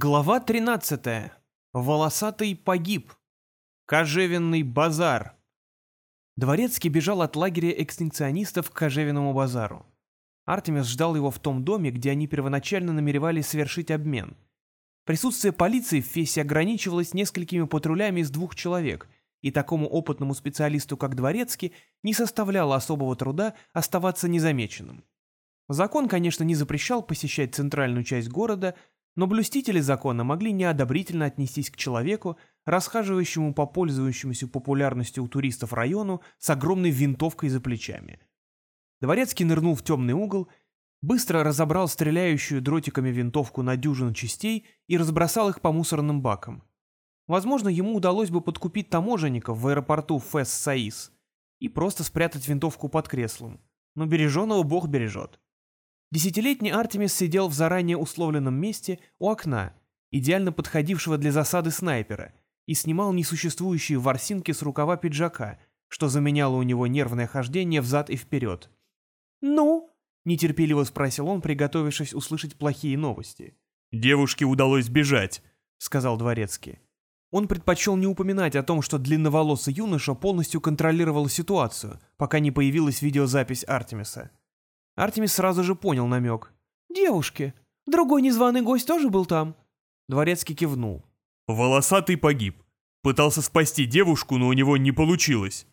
Глава 13. Волосатый погиб. Кожевенный базар. Дворецкий бежал от лагеря экстинкционистов к Кожевенному базару. Артемис ждал его в том доме, где они первоначально намеревались совершить обмен. Присутствие полиции в Фесе ограничивалось несколькими патрулями из двух человек, и такому опытному специалисту, как Дворецкий, не составляло особого труда оставаться незамеченным. Закон, конечно, не запрещал посещать центральную часть города, но блюстители закона могли неодобрительно отнестись к человеку, расхаживающему по пользующемуся популярностью у туристов району с огромной винтовкой за плечами. Дворецкий нырнул в темный угол, быстро разобрал стреляющую дротиками винтовку на дюжину частей и разбросал их по мусорным бакам. Возможно, ему удалось бы подкупить таможенников в аэропорту Фэс-Саис и просто спрятать винтовку под креслом. Но береженого Бог бережет. Десятилетний Артемис сидел в заранее условленном месте у окна, идеально подходившего для засады снайпера, и снимал несуществующие ворсинки с рукава пиджака, что заменяло у него нервное хождение взад и вперед. «Ну?» — нетерпеливо спросил он, приготовившись услышать плохие новости. «Девушке удалось бежать», — сказал Дворецкий. Он предпочел не упоминать о том, что длинноволосый юноша полностью контролировал ситуацию, пока не появилась видеозапись Артемиса. Артемис сразу же понял намек. «Девушки. Другой незваный гость тоже был там?» Дворецкий кивнул. «Волосатый погиб. Пытался спасти девушку, но у него не получилось».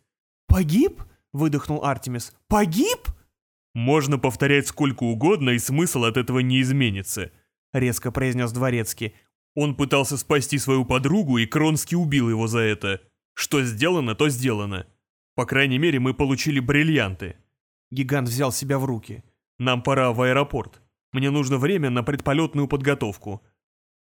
«Погиб?» — выдохнул Артемис. «Погиб?» «Можно повторять сколько угодно, и смысл от этого не изменится», — резко произнес Дворецкий. «Он пытался спасти свою подругу, и Кронский убил его за это. Что сделано, то сделано. По крайней мере, мы получили бриллианты». Гигант взял себя в руки. «Нам пора в аэропорт. Мне нужно время на предполетную подготовку».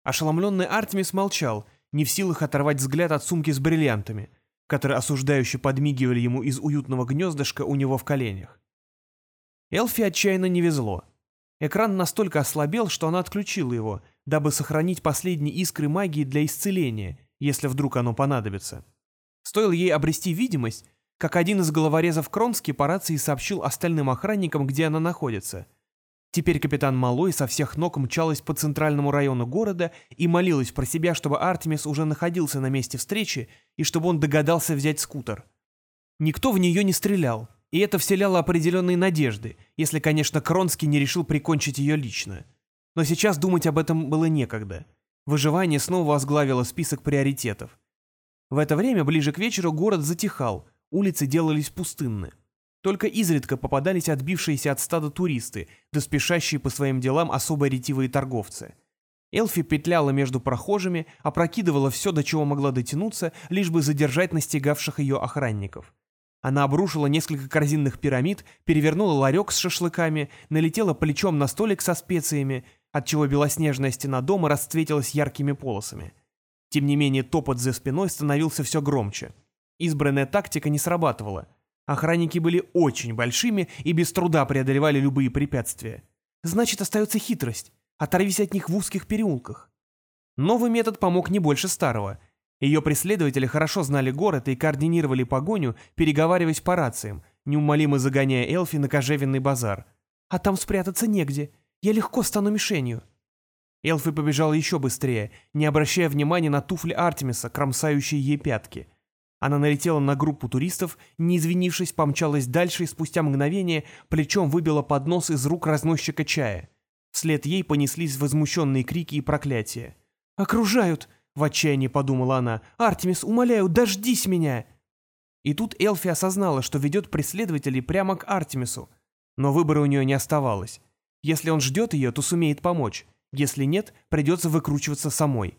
Ошеломленный Артемис молчал, не в силах оторвать взгляд от сумки с бриллиантами, которые осуждающе подмигивали ему из уютного гнездышка у него в коленях. Элфи отчаянно не везло. Экран настолько ослабел, что она отключила его, дабы сохранить последние искры магии для исцеления, если вдруг оно понадобится. Стоило ей обрести видимость, как один из головорезов Кронски по рации сообщил остальным охранникам, где она находится. Теперь капитан Малой со всех ног мчалась по центральному району города и молилась про себя, чтобы Артемис уже находился на месте встречи и чтобы он догадался взять скутер. Никто в нее не стрелял, и это вселяло определенные надежды, если, конечно, Кронский не решил прикончить ее лично. Но сейчас думать об этом было некогда. Выживание снова возглавило список приоритетов. В это время, ближе к вечеру, город затихал, Улицы делались пустынны. Только изредка попадались отбившиеся от стада туристы, да спешащие по своим делам особо ретивые торговцы. Элфи петляла между прохожими, опрокидывала все, до чего могла дотянуться, лишь бы задержать настигавших ее охранников. Она обрушила несколько корзинных пирамид, перевернула ларек с шашлыками, налетела плечом на столик со специями, отчего белоснежная стена дома расцветилась яркими полосами. Тем не менее, топот за спиной становился все громче. Избранная тактика не срабатывала. Охранники были очень большими и без труда преодолевали любые препятствия. Значит, остается хитрость. Оторвись от них в узких переулках. Новый метод помог не больше старого. Ее преследователи хорошо знали город и координировали погоню, переговариваясь по рациям, неумолимо загоняя Элфи на кожевенный базар. А там спрятаться негде. Я легко стану мишенью. Элфи побежала еще быстрее, не обращая внимания на туфли Артемиса, кромсающие ей пятки. Она налетела на группу туристов, не извинившись, помчалась дальше и спустя мгновение плечом выбила поднос из рук разносчика чая. Вслед ей понеслись возмущенные крики и проклятия. «Окружают!» — в отчаянии подумала она. «Артемис, умоляю, дождись меня!» И тут Элфи осознала, что ведет преследователей прямо к Артемису. Но выбора у нее не оставалось. Если он ждет ее, то сумеет помочь. Если нет, придется выкручиваться самой.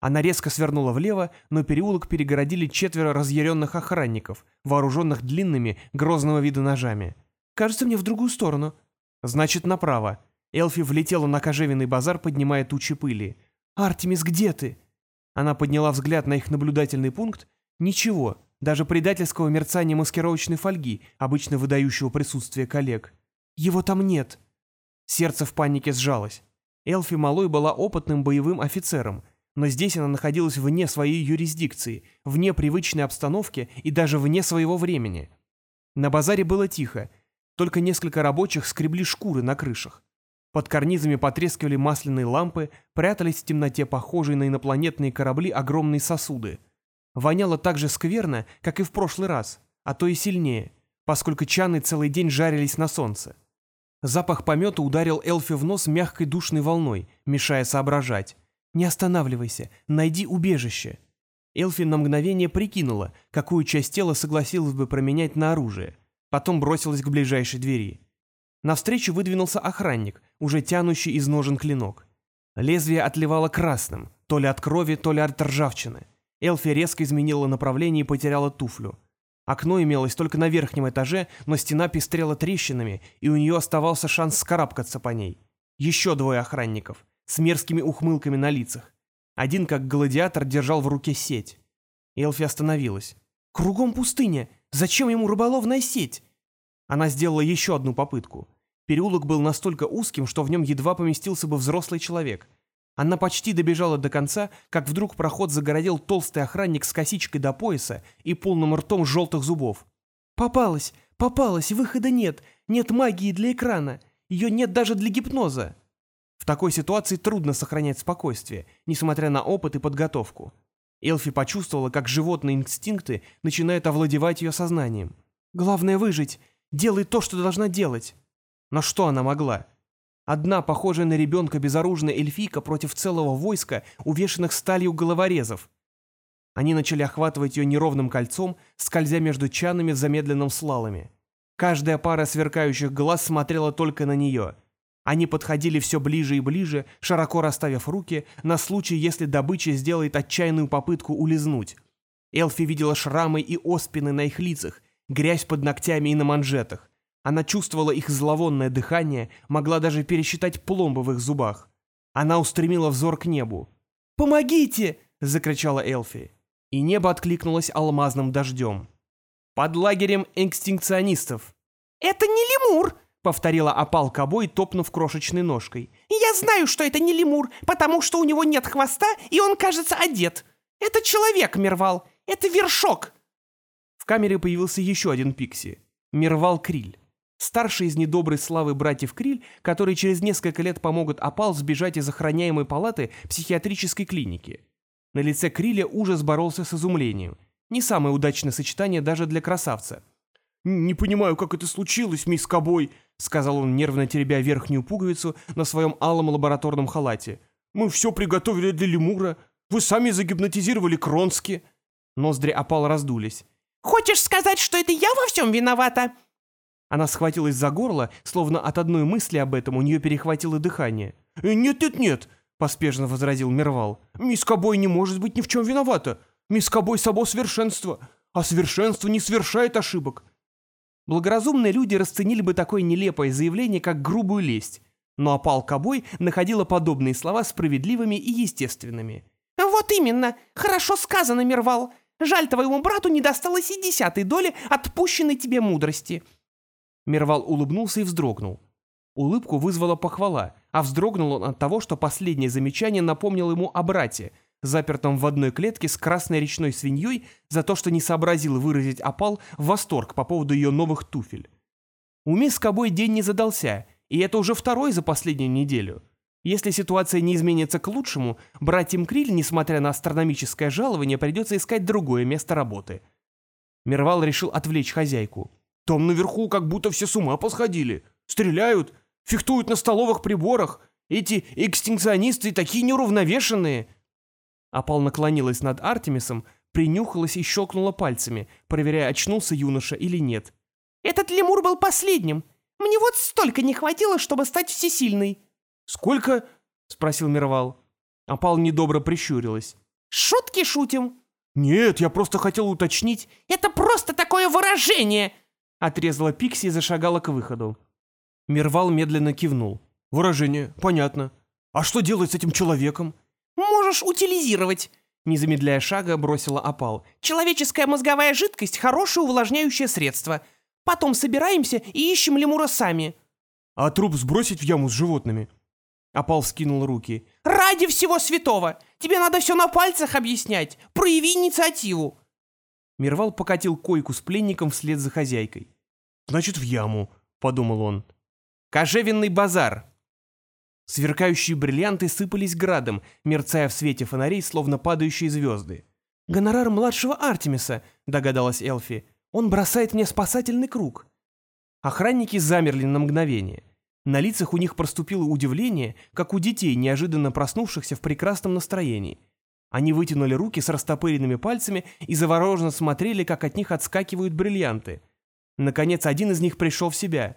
Она резко свернула влево, но переулок перегородили четверо разъяренных охранников, вооруженных длинными, грозного вида ножами. «Кажется, мне в другую сторону». «Значит, направо». Элфи влетела на кожевенный базар, поднимая тучи пыли. «Артемис, где ты?» Она подняла взгляд на их наблюдательный пункт. Ничего, даже предательского мерцания маскировочной фольги, обычно выдающего присутствие коллег. Его там нет. Сердце в панике сжалось. Элфи Малой была опытным боевым офицером, но здесь она находилась вне своей юрисдикции, вне привычной обстановки и даже вне своего времени. На базаре было тихо, только несколько рабочих скребли шкуры на крышах. Под карнизами потрескивали масляные лампы, прятались в темноте похожие на инопланетные корабли огромные сосуды. Воняло так же скверно, как и в прошлый раз, а то и сильнее, поскольку чаны целый день жарились на солнце. Запах помета ударил Элфи в нос мягкой душной волной, мешая соображать. «Не останавливайся, найди убежище». Элфи на мгновение прикинула, какую часть тела согласилась бы променять на оружие. Потом бросилась к ближайшей двери. Навстречу выдвинулся охранник, уже тянущий из ножен клинок. Лезвие отливало красным, то ли от крови, то ли от ржавчины. Элфи резко изменила направление и потеряла туфлю. Окно имелось только на верхнем этаже, но стена пестрела трещинами, и у нее оставался шанс скарабкаться по ней. Еще двое охранников, с мерзкими ухмылками на лицах. Один, как гладиатор, держал в руке сеть. Элфи остановилась. «Кругом пустыня! Зачем ему рыболовная сеть?» Она сделала еще одну попытку. Переулок был настолько узким, что в нем едва поместился бы взрослый человек — она почти добежала до конца, как вдруг проход загородил толстый охранник с косичкой до пояса и полным ртом желтых зубов. «Попалась! Попалась! Выхода нет! Нет магии для экрана! Ее нет даже для гипноза!» В такой ситуации трудно сохранять спокойствие, несмотря на опыт и подготовку. Элфи почувствовала, как животные инстинкты начинают овладевать ее сознанием. «Главное выжить! Делай то, что должна делать!» Но что она могла? Одна, похожая на ребенка безоружная эльфийка против целого войска, увешанных сталью головорезов. Они начали охватывать ее неровным кольцом, скользя между чанами в замедленном слаломе. Каждая пара сверкающих глаз смотрела только на нее. Они подходили все ближе и ближе, широко расставив руки, на случай, если добыча сделает отчаянную попытку улизнуть. Элфи видела шрамы и оспины на их лицах, грязь под ногтями и на манжетах. Она чувствовала их зловонное дыхание, могла даже пересчитать пломбы в их зубах. Она устремила взор к небу. «Помогите!» — закричала Элфи. И небо откликнулось алмазным дождем. «Под лагерем экстинкционистов». «Это не лемур!» — повторила опал кобой, топнув крошечной ножкой. «Я знаю, что это не лемур, потому что у него нет хвоста, и он, кажется, одет. Это человек, Мервал. Это вершок!» В камере появился еще один пикси. Мервал Криль. Старший из недоброй славы братьев Криль, которые через несколько лет помогут Апал сбежать из охраняемой палаты психиатрической клиники. На лице Криля ужас боролся с изумлением. Не самое удачное сочетание даже для красавца. «Не понимаю, как это случилось, мисс Кобой», — сказал он, нервно теребя верхнюю пуговицу на своем алом лабораторном халате. «Мы все приготовили для лемура. Вы сами загипнотизировали Кронски». Ноздри Апал раздулись. «Хочешь сказать, что это я во всем виновата?» Она схватилась за горло, словно от одной мысли об этом у нее перехватило дыхание. «Нет-нет-нет», — поспешно возразил Мервал. «Мисс Кобой не может быть ни в чем виновата. Мисс Кобой само совершенство, а совершенство не совершает ошибок». Благоразумные люди расценили бы такое нелепое заявление, как грубую лесть, но опал Кобой находила подобные слова справедливыми и естественными. «Вот именно! Хорошо сказано, Мервал! Жаль, твоему брату не досталось и десятой доли отпущенной тебе мудрости!» Мервал улыбнулся и вздрогнул. Улыбку вызвала похвала, а вздрогнул он от того, что последнее замечание напомнило ему о брате, запертом в одной клетке с красной речной свиньей за то, что не сообразил выразить опал восторг по поводу ее новых туфель. У мисс Кобой день не задался, и это уже второй за последнюю неделю. Если ситуация не изменится к лучшему, братьям Криль, несмотря на астрономическое жалование, придется искать другое место работы. Мервал решил отвлечь хозяйку. Там наверху как будто все с ума посходили. Стреляют, фехтуют на столовых приборах. Эти экстинкционисты такие неуравновешенные. Апал наклонилась над Артемисом, принюхалась и щелкнула пальцами, проверяя, очнулся юноша или нет. «Этот лемур был последним. Мне вот столько не хватило, чтобы стать всесильной». «Сколько?» — спросил Мировал. Апал недобро прищурилась. «Шутки шутим». «Нет, я просто хотел уточнить». «Это просто такое выражение!» Отрезала Пикси и зашагала к выходу. Мирвал медленно кивнул. «Выражение, понятно. А что делать с этим человеком?» «Можешь утилизировать», — не замедляя шага, бросила опал. «Человеческая мозговая жидкость — хорошее увлажняющее средство. Потом собираемся и ищем лемура сами». «А труп сбросить в яму с животными?» Опал скинул руки. «Ради всего святого! Тебе надо все на пальцах объяснять! Прояви инициативу!» Мирвал покатил койку с пленником вслед за хозяйкой. «Значит, в яму», — подумал он. «Кожевенный базар», Сверкающие бриллианты сыпались градом, мерцая в свете фонарей, словно падающие звезды. «Гонорар младшего Артемиса», — догадалась Элфи. «Он бросает мне спасательный круг». Охранники замерли на мгновение. На лицах у них проступило удивление, как у детей, неожиданно проснувшихся в прекрасном настроении. Они вытянули руки с растопыренными пальцами и завороженно смотрели, как от них отскакивают бриллианты. Наконец, один из них пришел в себя.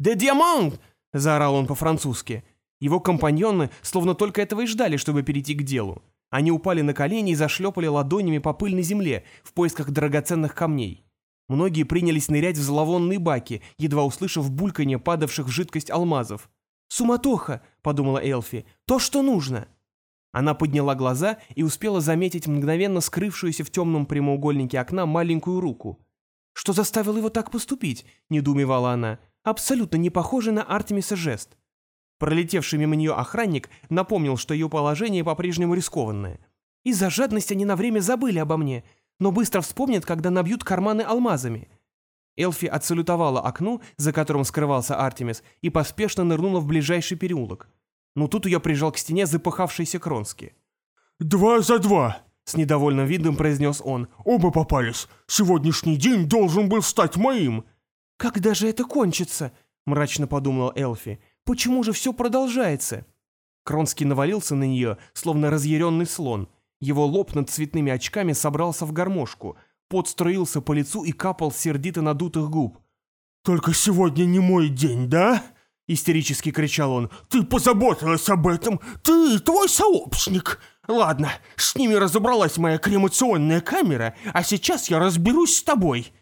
«Де диамант!» — заорал он по-французски. Его компаньоны словно только этого и ждали, чтобы перейти к делу. Они упали на колени и зашлепали ладонями по пыльной земле в поисках драгоценных камней. Многие принялись нырять в зловонные баки, едва услышав бульканье падавших в жидкость алмазов. «Суматоха!» — подумала Элфи. «То, что нужно!» Она подняла глаза и успела заметить мгновенно скрывшуюся в темном прямоугольнике окна маленькую руку. «Что заставило его так поступить?» — недоумевала она. «Абсолютно не похоже на Артемиса жест». Пролетевший мимо нее охранник напомнил, что ее положение по-прежнему рискованное. «Из-за жадности они на время забыли обо мне, но быстро вспомнят, когда набьют карманы алмазами». Элфи отсалютовала окну, за которым скрывался Артемис, и поспешно нырнула в ближайший переулок. Но тут ее прижал к стене запыхавшийся Кронский. «Два за два!» — с недовольным видом произнес он. «Оба попались. Сегодняшний день должен был стать моим!» «Когда же это кончится?» — мрачно подумала Элфи. Почему же все продолжается? Кронский навалился на нее, словно разъяренный слон. Его лоб над цветными очками собрался в гармошку. Пот струился по лицу и капал сердито надутых губ. «Только сегодня не мой день, да?» — истерически кричал он. «Ты позаботилась об этом! Ты твой сообщник! Ладно, с ними разобралась моя кремационная камера, а сейчас я разберусь с тобой!»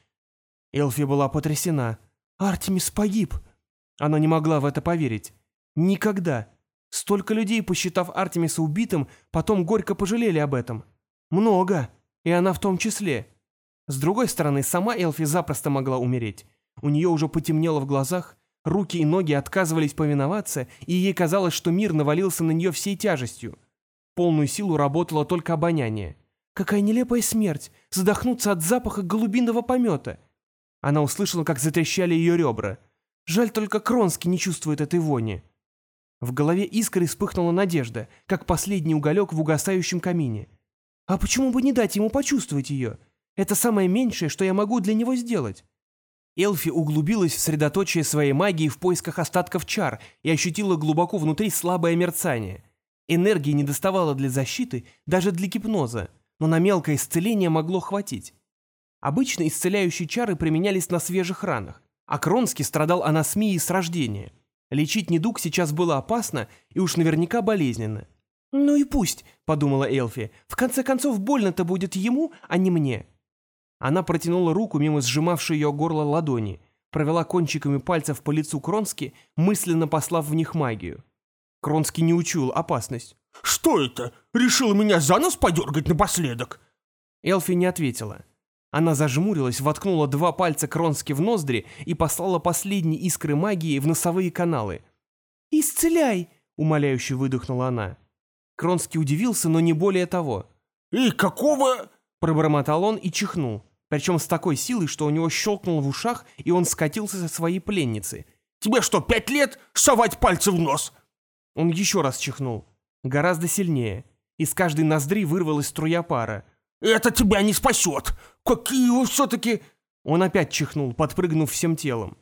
Элфи была потрясена. «Артемис погиб!» Она не могла в это поверить. Никогда. Столько людей, посчитав Артемиса убитым, потом горько пожалели об этом. Много. И она в том числе. С другой стороны, сама Элфи запросто могла умереть. У нее уже потемнело в глазах, руки и ноги отказывались повиноваться, и ей казалось, что мир навалился на нее всей тяжестью. Полную силу работало только обоняние. Какая нелепая смерть! Задохнуться от запаха голубиного помета! Она услышала, как затрещали ее ребра. Жаль только Кронский не чувствует этой вони. В голове искры вспыхнула надежда, как последний уголек в угасающем камине. А почему бы не дать ему почувствовать ее? Это самое меньшее, что я могу для него сделать. Элфи углубилась в средоточие своей магии в поисках остатков чар и ощутила глубоко внутри слабое мерцание. Энергии не доставало для защиты, даже для гипноза, но на мелкое исцеление могло хватить. Обычно исцеляющие чары применялись на свежих ранах, а Кронский страдал анасмией с рождения. Лечить недуг сейчас было опасно и уж наверняка болезненно. «Ну и пусть», — подумала Элфи, — «в конце концов больно-то будет ему, а не мне». Она протянула руку мимо сжимавшей ее горло ладони, провела кончиками пальцев по лицу Кронски, мысленно послав в них магию. Кронский не учуял опасность. «Что это? Решила меня за нос подергать напоследок?» Элфи не ответила. Она зажмурилась, воткнула два пальца Кронски в ноздри и послала последние искры магии в носовые каналы. «Исцеляй!» — умоляюще выдохнула она. Кронский удивился, но не более того. «И какого...» — пробормотал он и чихнул. Причем с такой силой, что у него щелкнуло в ушах, и он скатился со своей пленницы. «Тебе что, пять лет совать пальцы в нос?» Он еще раз чихнул. Гораздо сильнее. Из каждой ноздри вырвалась струя пара. «Это тебя не спасет! Какие вы все-таки...» Он опять чихнул, подпрыгнув всем телом.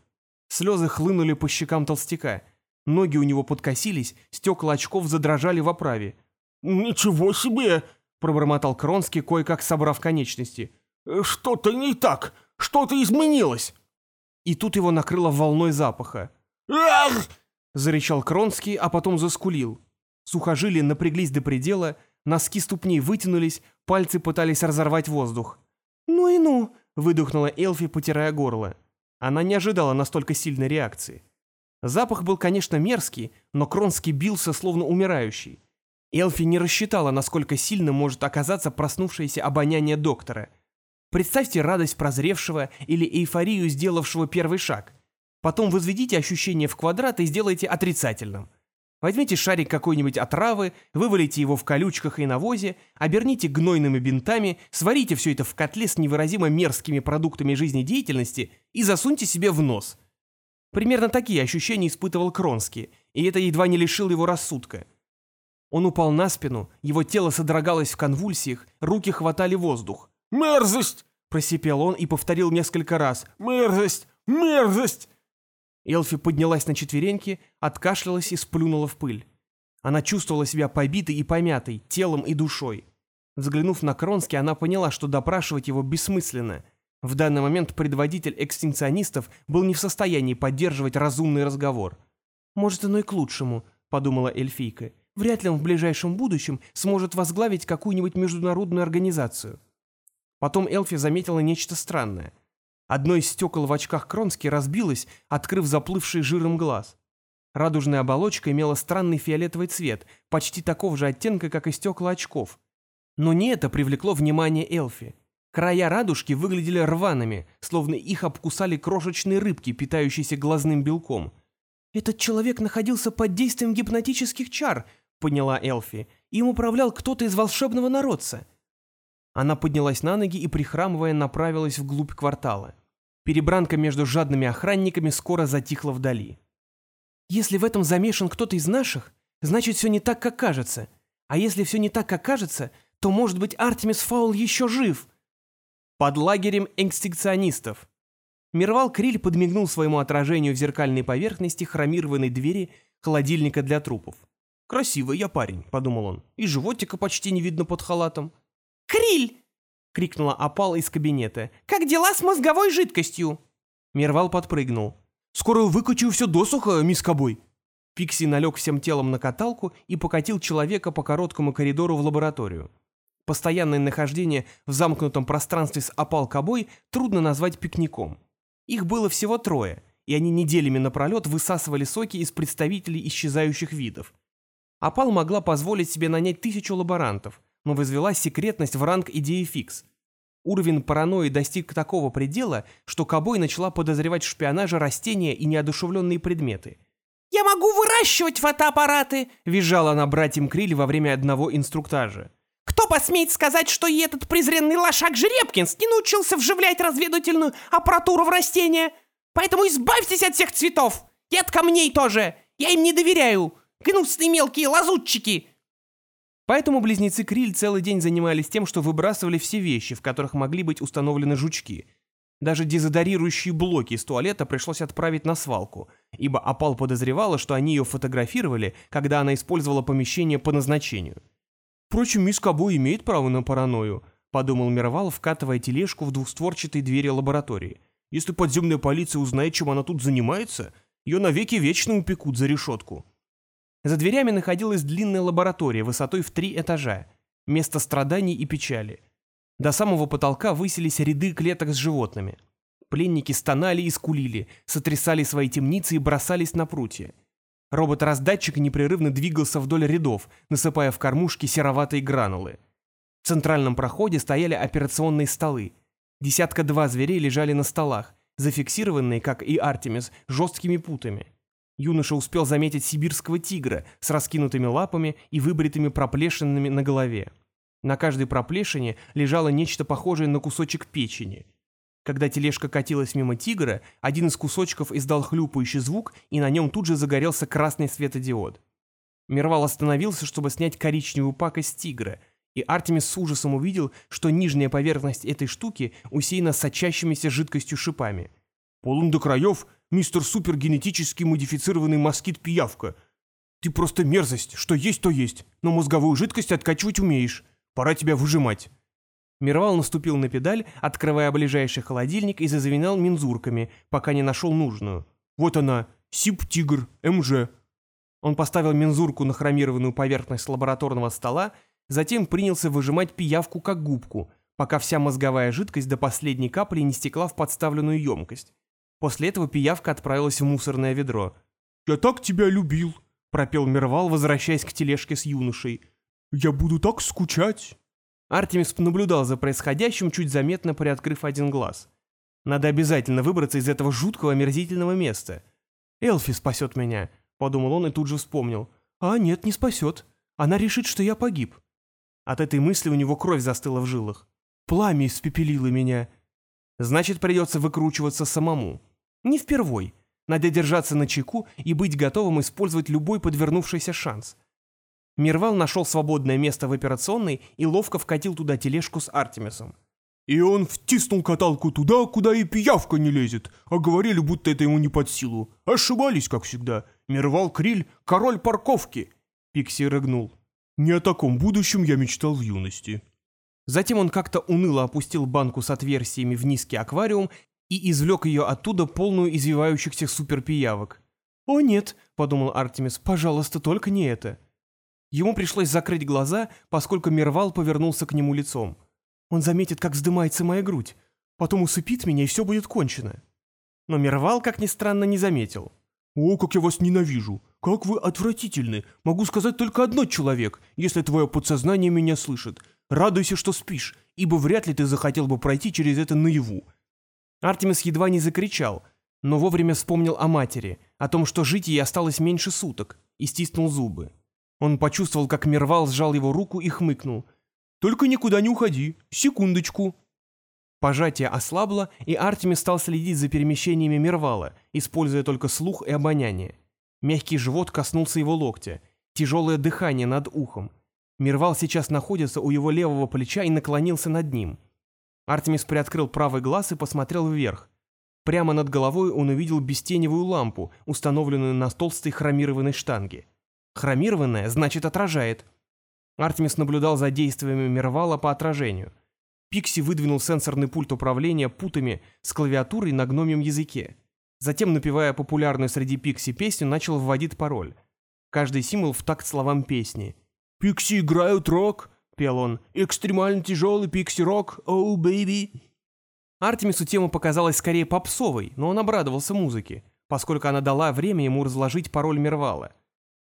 Слезы хлынули по щекам толстяка. Ноги у него подкосились, стекла очков задрожали в оправе. «Ничего себе!» — пробормотал Кронский, кое-как собрав конечности. «Что-то не так! Что-то изменилось!» И тут его накрыло волной запаха. «Ах!» — зарычал Кронский, а потом заскулил. Сухожилия напряглись до предела, носки ступней вытянулись, Пальцы пытались разорвать воздух. «Ну и ну!» — выдохнула Элфи, потирая горло. Она не ожидала настолько сильной реакции. Запах был, конечно, мерзкий, но Кронский бился, словно умирающий. Элфи не рассчитала, насколько сильно может оказаться проснувшееся обоняние доктора. Представьте радость прозревшего или эйфорию, сделавшего первый шаг. Потом возведите ощущение в квадрат и сделайте отрицательным. Возьмите шарик какой-нибудь отравы, вывалите его в колючках и навозе, оберните гнойными бинтами, сварите все это в котле с невыразимо мерзкими продуктами жизнедеятельности и засуньте себе в нос. Примерно такие ощущения испытывал Кронский, и это едва не лишило его рассудка. Он упал на спину, его тело содрогалось в конвульсиях, руки хватали воздух. «Мерзость!» — просипел он и повторил несколько раз. «Мерзость! Мерзость!» Элфи поднялась на четвереньки, откашлялась и сплюнула в пыль. Она чувствовала себя побитой и помятой, телом и душой. Взглянув на Кронски, она поняла, что допрашивать его бессмысленно. В данный момент предводитель экстенционистов был не в состоянии поддерживать разумный разговор. «Может, оно и к лучшему», — подумала эльфийка. «Вряд ли он в ближайшем будущем сможет возглавить какую-нибудь международную организацию». Потом Элфи заметила нечто странное. Одно из стекол в очках Кронски разбилось, открыв заплывший жиром глаз. Радужная оболочка имела странный фиолетовый цвет, почти такого же оттенка, как и стекла очков. Но не это привлекло внимание Элфи. Края радужки выглядели рваными, словно их обкусали крошечные рыбки, питающиеся глазным белком. «Этот человек находился под действием гипнотических чар», — поняла Элфи. «Им управлял кто-то из волшебного народца». Она поднялась на ноги и, прихрамывая, направилась вглубь квартала. Перебранка между жадными охранниками скоро затихла вдали. Если в этом замешан кто-то из наших, значит, все не так, как кажется. А если все не так, как кажется, то, может быть, Артемис Фаул еще жив. Под лагерем экстинкционистов. Мирвал Криль подмигнул своему отражению в зеркальной поверхности хромированной двери холодильника для трупов. «Красивый я парень», — подумал он, — «и животика почти не видно под халатом». «Криль!» — крикнула опала из кабинета. «Как дела с мозговой жидкостью?» Мирвал подпрыгнул. «Скоро выкачу все досуха, мисс Кобой». Пикси налег всем телом на каталку и покатил человека по короткому коридору в лабораторию. Постоянное нахождение в замкнутом пространстве с опал-кобой трудно назвать пикником. Их было всего трое, и они неделями напролет высасывали соки из представителей исчезающих видов. Опал могла позволить себе нанять тысячу лаборантов, но возвела секретность в ранг идеи фикс – Уровень паранойи достиг такого предела, что Кобой начала подозревать в шпионаже растения и неодушевленные предметы. «Я могу выращивать фотоаппараты!» — визжала она братьям Криль во время одного инструктажа. «Кто посмеет сказать, что и этот презренный лошак Жеребкинс не научился вживлять разведывательную аппаратуру в растения? Поэтому избавьтесь от всех цветов! И от камней тоже! Я им не доверяю! Гнусные мелкие лазутчики! Поэтому близнецы Криль целый день занимались тем, что выбрасывали все вещи, в которых могли быть установлены жучки. Даже дезодорирующие блоки из туалета пришлось отправить на свалку, ибо Апал подозревала, что они ее фотографировали, когда она использовала помещение по назначению. «Впрочем, мисс Кабо имеет право на паранойю», — подумал Мировал, вкатывая тележку в двухстворчатые двери лаборатории. «Если подземная полиция узнает, чем она тут занимается, ее навеки вечно упекут за решетку». За дверями находилась длинная лаборатория высотой в три этажа, место страданий и печали. До самого потолка высились ряды клеток с животными. Пленники стонали и скулили, сотрясали свои темницы и бросались на прутья. Робот-раздатчик непрерывно двигался вдоль рядов, насыпая в кормушки сероватые гранулы. В центральном проходе стояли операционные столы. Десятка-два зверей лежали на столах, зафиксированные, как и Артемис, жесткими путами. Юноша успел заметить сибирского тигра с раскинутыми лапами и выбритыми проплешинами на голове. На каждой проплешине лежало нечто похожее на кусочек печени. Когда тележка катилась мимо тигра, один из кусочков издал хлюпающий звук, и на нем тут же загорелся красный светодиод. Мирвал остановился, чтобы снять коричневую пакость тигра, и Артемис с ужасом увидел, что нижняя поверхность этой штуки усеяна сочащимися жидкостью шипами. «Полон до краев мистер супергенетически модифицированный москит-пиявка. Ты просто мерзость, что есть, то есть, но мозговую жидкость откачивать умеешь. Пора тебя выжимать». Мирвал наступил на педаль, открывая ближайший холодильник и зазвенел мензурками, пока не нашел нужную. «Вот она, СИП-тигр, МЖ». Он поставил мензурку на хромированную поверхность лабораторного стола, затем принялся выжимать пиявку как губку, пока вся мозговая жидкость до последней капли не стекла в подставленную емкость. После этого пиявка отправилась в мусорное ведро. «Я так тебя любил», — пропел Мервал, возвращаясь к тележке с юношей. «Я буду так скучать». Артемис наблюдал за происходящим, чуть заметно приоткрыв один глаз. «Надо обязательно выбраться из этого жуткого омерзительного места. Элфи спасет меня», — подумал он и тут же вспомнил. «А нет, не спасет. Она решит, что я погиб». От этой мысли у него кровь застыла в жилах. Пламя испепелило меня. Значит, придется выкручиваться самому. Не впервой. Надо держаться на чеку и быть готовым использовать любой подвернувшийся шанс. Мирвал нашел свободное место в операционной и ловко вкатил туда тележку с Артемисом. И он втиснул каталку туда, куда и пиявка не лезет, а говорили, будто это ему не под силу. Ошибались, как всегда. Мирвал Криль — король парковки. Пикси рыгнул. Не о таком будущем я мечтал в юности. Затем он как-то уныло опустил банку с отверстиями в низкий аквариум и извлек ее оттуда полную извивающихся суперпиявок. «О нет», — подумал Артемис, — «пожалуйста, только не это». Ему пришлось закрыть глаза, поскольку Мирвал повернулся к нему лицом. Он заметит, как вздымается моя грудь. Потом усыпит меня, и все будет кончено. Но Мирвал, как ни странно, не заметил. «О, как я вас ненавижу! Как вы отвратительны! Могу сказать только одно, человек, если твое подсознание меня слышит. Радуйся, что спишь, ибо вряд ли ты захотел бы пройти через это наяву». Артемис едва не закричал, но вовремя вспомнил о матери, о том, что жить ей осталось меньше суток, и стиснул зубы. Он почувствовал, как Мирвал сжал его руку и хмыкнул. Только никуда не уходи. Секундочку». Пожатие ослабло, и Артемис стал следить за перемещениями Мервала, используя только слух и обоняние. Мягкий живот коснулся его локтя, тяжелое дыхание над ухом. Мирвал сейчас находится у его левого плеча и наклонился над ним. Артемис приоткрыл правый глаз и посмотрел вверх. Прямо над головой он увидел бестеневую лампу, установленную на толстой хромированной штанге. Хромированная, значит, отражает. Артемис наблюдал за действиями Мирвала по отражению. Пикси выдвинул сенсорный пульт управления путами с клавиатурой на гномьем языке. Затем, напевая популярную среди Пикси песню, начал вводить пароль. Каждый символ в такт словам песни. «Пикси играют рок», — пел он. «Экстремально тяжелый пикси-рок, oh, baby». Артемису тема показалась скорее попсовой, но он обрадовался музыке, поскольку она дала время ему разложить пароль Мервала —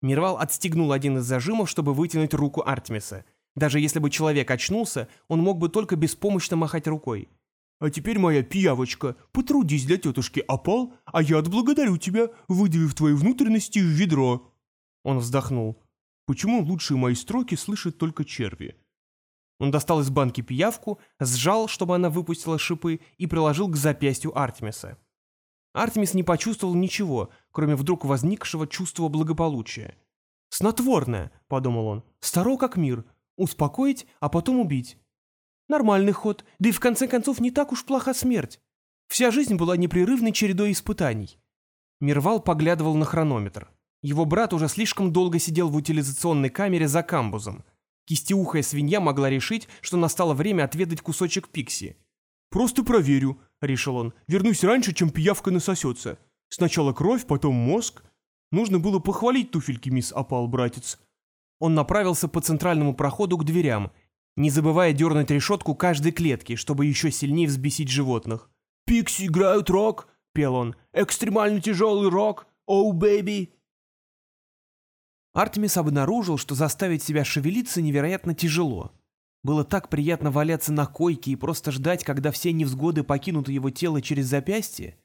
Мервал отстегнул один из зажимов, чтобы вытянуть руку Артемиса. Даже если бы человек очнулся, он мог бы только беспомощно махать рукой. «А теперь, моя пиявочка, потрудись для тетушки опал, а я отблагодарю тебя, выдавив твои внутренности в ведро». Он вздохнул. «Почему лучшие мои строки слышат только черви?» Он достал из банки пиявку, сжал, чтобы она выпустила шипы, и приложил к запястью Артемиса. Артемис не почувствовал ничего, кроме вдруг возникшего чувства благополучия. «Снотворное», — подумал он, — «старо как мир. Успокоить, а потом убить». Нормальный ход, да и в конце концов не так уж плоха смерть. Вся жизнь была непрерывной чередой испытаний. Мирвал поглядывал на хронометр. Его брат уже слишком долго сидел в утилизационной камере за камбузом. Кистеухая свинья могла решить, что настало время отведать кусочек пикси. «Просто проверю», — решил он. «Вернусь раньше, чем пиявка насосется. Сначала кровь, потом мозг. Нужно было похвалить туфельки, мисс Опал, братец». Он направился по центральному проходу к дверям, не забывая дернуть решетку каждой клетки, чтобы еще сильнее взбесить животных. «Пикси играют рок», — пел он. «Экстремально тяжелый рок. Oh, baby». Артемис обнаружил, что заставить себя шевелиться невероятно тяжело. Было так приятно валяться на койке и просто ждать, когда все невзгоды покинут его тело через запястье.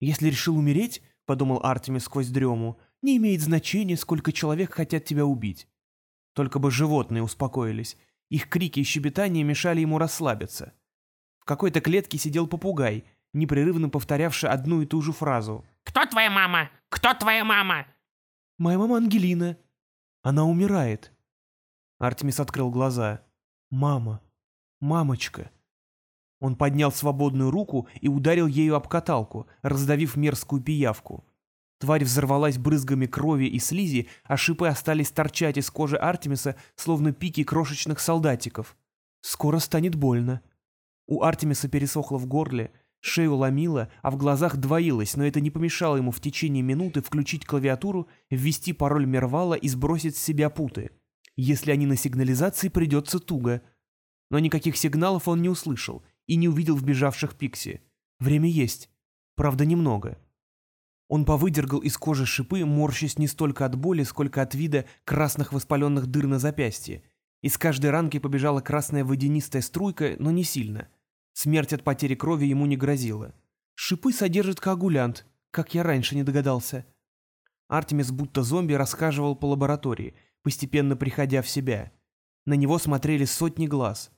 «Если решил умереть, — подумал Артемис сквозь дрему, — не имеет значения, сколько человек хотят тебя убить. Только бы животные успокоились. Их крики и щебетания мешали ему расслабиться. В какой-то клетке сидел попугай, непрерывно повторявший одну и ту же фразу. «Кто твоя мама? Кто твоя мама?» «Моя мама Ангелина. Она умирает». Артемис открыл глаза. «Мама! Мамочка!» Он поднял свободную руку и ударил ею об каталку, раздавив мерзкую пиявку. Тварь взорвалась брызгами крови и слизи, а шипы остались торчать из кожи Артемиса, словно пики крошечных солдатиков. Скоро станет больно. У Артемиса пересохло в горле, шею ломило, а в глазах двоилось, но это не помешало ему в течение минуты включить клавиатуру, ввести пароль Мервала и сбросить с себя путы. Если они на сигнализации, придется туго. Но никаких сигналов он не услышал и не увидел вбежавших Пикси. Время есть. Правда, немного. Он повыдергал из кожи шипы, морщась не столько от боли, сколько от вида красных воспаленных дыр на запястье. Из каждой ранки побежала красная водянистая струйка, но не сильно. Смерть от потери крови ему не грозила. Шипы содержат коагулянт, как я раньше не догадался. Артемис будто зомби расхаживал по лаборатории — постепенно приходя в себя. На него смотрели сотни глаз.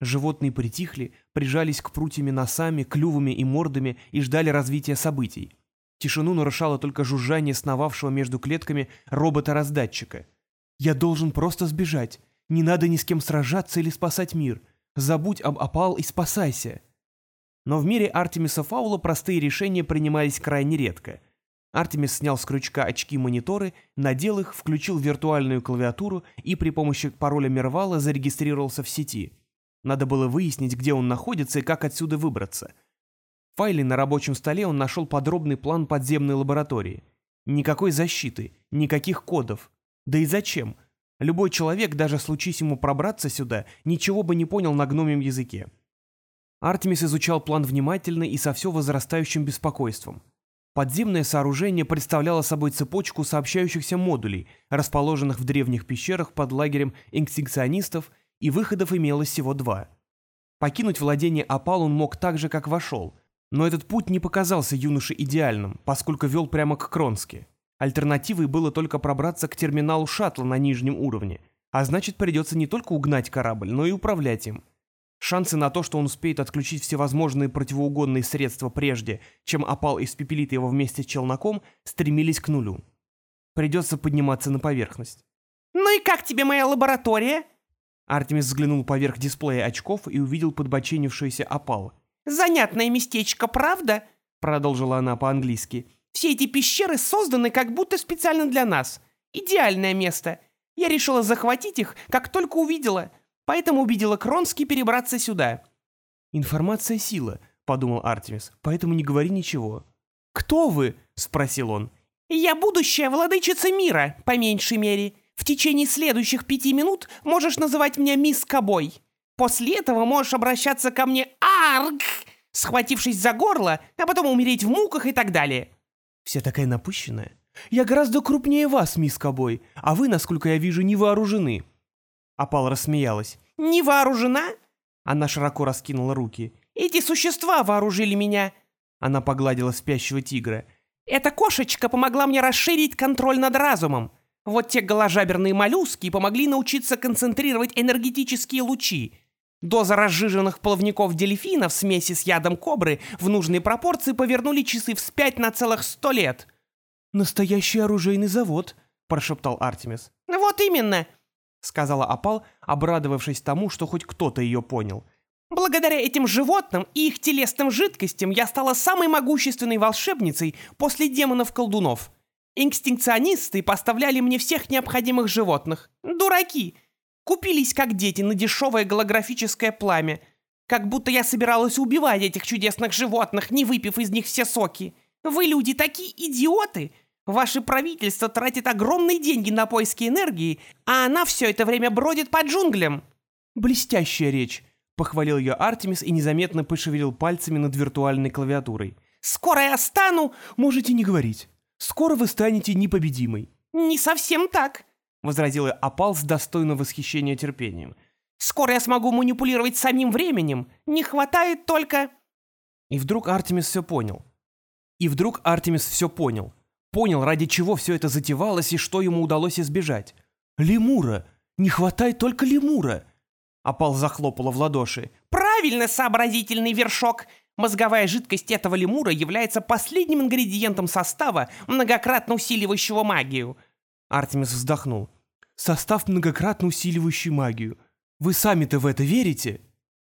Животные притихли, прижались к прутьями носами, клювами и мордами и ждали развития событий. Тишину нарушало только жужжание сновавшего между клетками робота-раздатчика. «Я должен просто сбежать. Не надо ни с кем сражаться или спасать мир. Забудь об опал и спасайся». Но в мире Артемиса Фаула простые решения принимались крайне редко. Артемис снял с крючка очки-мониторы, надел их, включил виртуальную клавиатуру и при помощи пароля Мервала зарегистрировался в сети. Надо было выяснить, где он находится и как отсюда выбраться – в файле на рабочем столе он нашел подробный план подземной лаборатории. Никакой защиты, никаких кодов. Да и зачем? Любой человек, даже случись ему пробраться сюда, ничего бы не понял на гномем языке. Артемис изучал план внимательно и со все возрастающим беспокойством. Подземное сооружение представляло собой цепочку сообщающихся модулей, расположенных в древних пещерах под лагерем экстинкционистов, и выходов имелось всего два. Покинуть владение опал он мог так же, как вошел, но этот путь не показался юноше идеальным, поскольку вел прямо к Кронске. Альтернативой было только пробраться к терминалу шаттла на нижнем уровне, а значит придется не только угнать корабль, но и управлять им. Шансы на то, что он успеет отключить всевозможные противоугонные средства прежде, чем опал испепелит его вместе с челноком, стремились к нулю. Придется подниматься на поверхность. «Ну и как тебе моя лаборатория?» Артемис взглянул поверх дисплея очков и увидел подбоченившийся опал. «Занятное местечко, правда?» — продолжила она по-английски. «Все эти пещеры созданы как будто специально для нас. Идеальное место. Я решила захватить их, как только увидела. Поэтому убедила Кронски перебраться сюда». «Информация — сила», — подумал Артемис, — «поэтому не говори ничего». «Кто вы?» — спросил он. «Я будущая владычица мира, по меньшей мере. В течение следующих пяти минут можешь называть меня мисс Кобой». После этого можешь обращаться ко мне «Арг!», схватившись за горло, а потом умереть в муках и так далее. Вся такая напыщенная. Я гораздо крупнее вас, мисс Кобой, а вы, насколько я вижу, не вооружены. Апал рассмеялась. Не вооружена? Она широко раскинула руки. Эти существа вооружили меня. Она погладила спящего тигра. Эта кошечка помогла мне расширить контроль над разумом. Вот те голожаберные моллюски помогли научиться концентрировать энергетические лучи, Доза разжиженных плавников дельфина в смеси с ядом кобры в нужной пропорции повернули часы вспять на целых сто лет. «Настоящий оружейный завод», — прошептал Артемис. «Вот именно», — сказала Апал, обрадовавшись тому, что хоть кто-то ее понял. «Благодаря этим животным и их телесным жидкостям я стала самой могущественной волшебницей после демонов-колдунов. Инстинкционисты поставляли мне всех необходимых животных. Дураки!» Купились как дети на дешевое голографическое пламя. Как будто я собиралась убивать этих чудесных животных, не выпив из них все соки. Вы, люди, такие идиоты! Ваше правительство тратит огромные деньги на поиски энергии, а она все это время бродит по джунглям. Блестящая речь, похвалил ее Артемис и незаметно пошевелил пальцами над виртуальной клавиатурой. Скоро я стану... Можете не говорить. Скоро вы станете непобедимой. Не совсем так. — возразила Апал с достойным восхищения терпением. «Скоро я смогу манипулировать самим временем. Не хватает только...» И вдруг Артемис все понял. И вдруг Артемис все понял. Понял, ради чего все это затевалось и что ему удалось избежать. «Лемура! Не хватает только лемура!» Апал захлопала в ладоши. «Правильно, сообразительный вершок! Мозговая жидкость этого лемура является последним ингредиентом состава, многократно усиливающего магию. Артемис вздохнул. «Состав, многократно усиливающий магию. Вы сами-то в это верите?»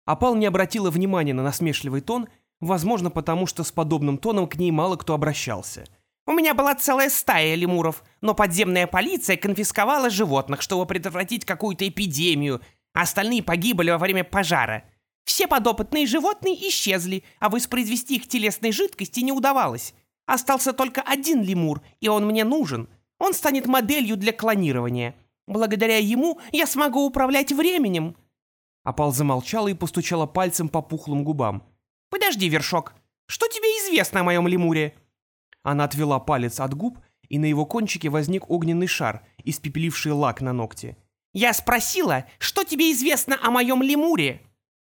Апал не обратила внимания на насмешливый тон, возможно, потому что с подобным тоном к ней мало кто обращался. «У меня была целая стая лемуров, но подземная полиция конфисковала животных, чтобы предотвратить какую-то эпидемию, а остальные погибли во время пожара. Все подопытные животные исчезли, а воспроизвести их телесной жидкости не удавалось. Остался только один лемур, и он мне нужен — он станет моделью для клонирования. Благодаря ему я смогу управлять временем». Апал замолчала и постучала пальцем по пухлым губам. «Подожди, Вершок, что тебе известно о моем лемуре?» Она отвела палец от губ, и на его кончике возник огненный шар, испепеливший лак на ногте. «Я спросила, что тебе известно о моем лемуре?»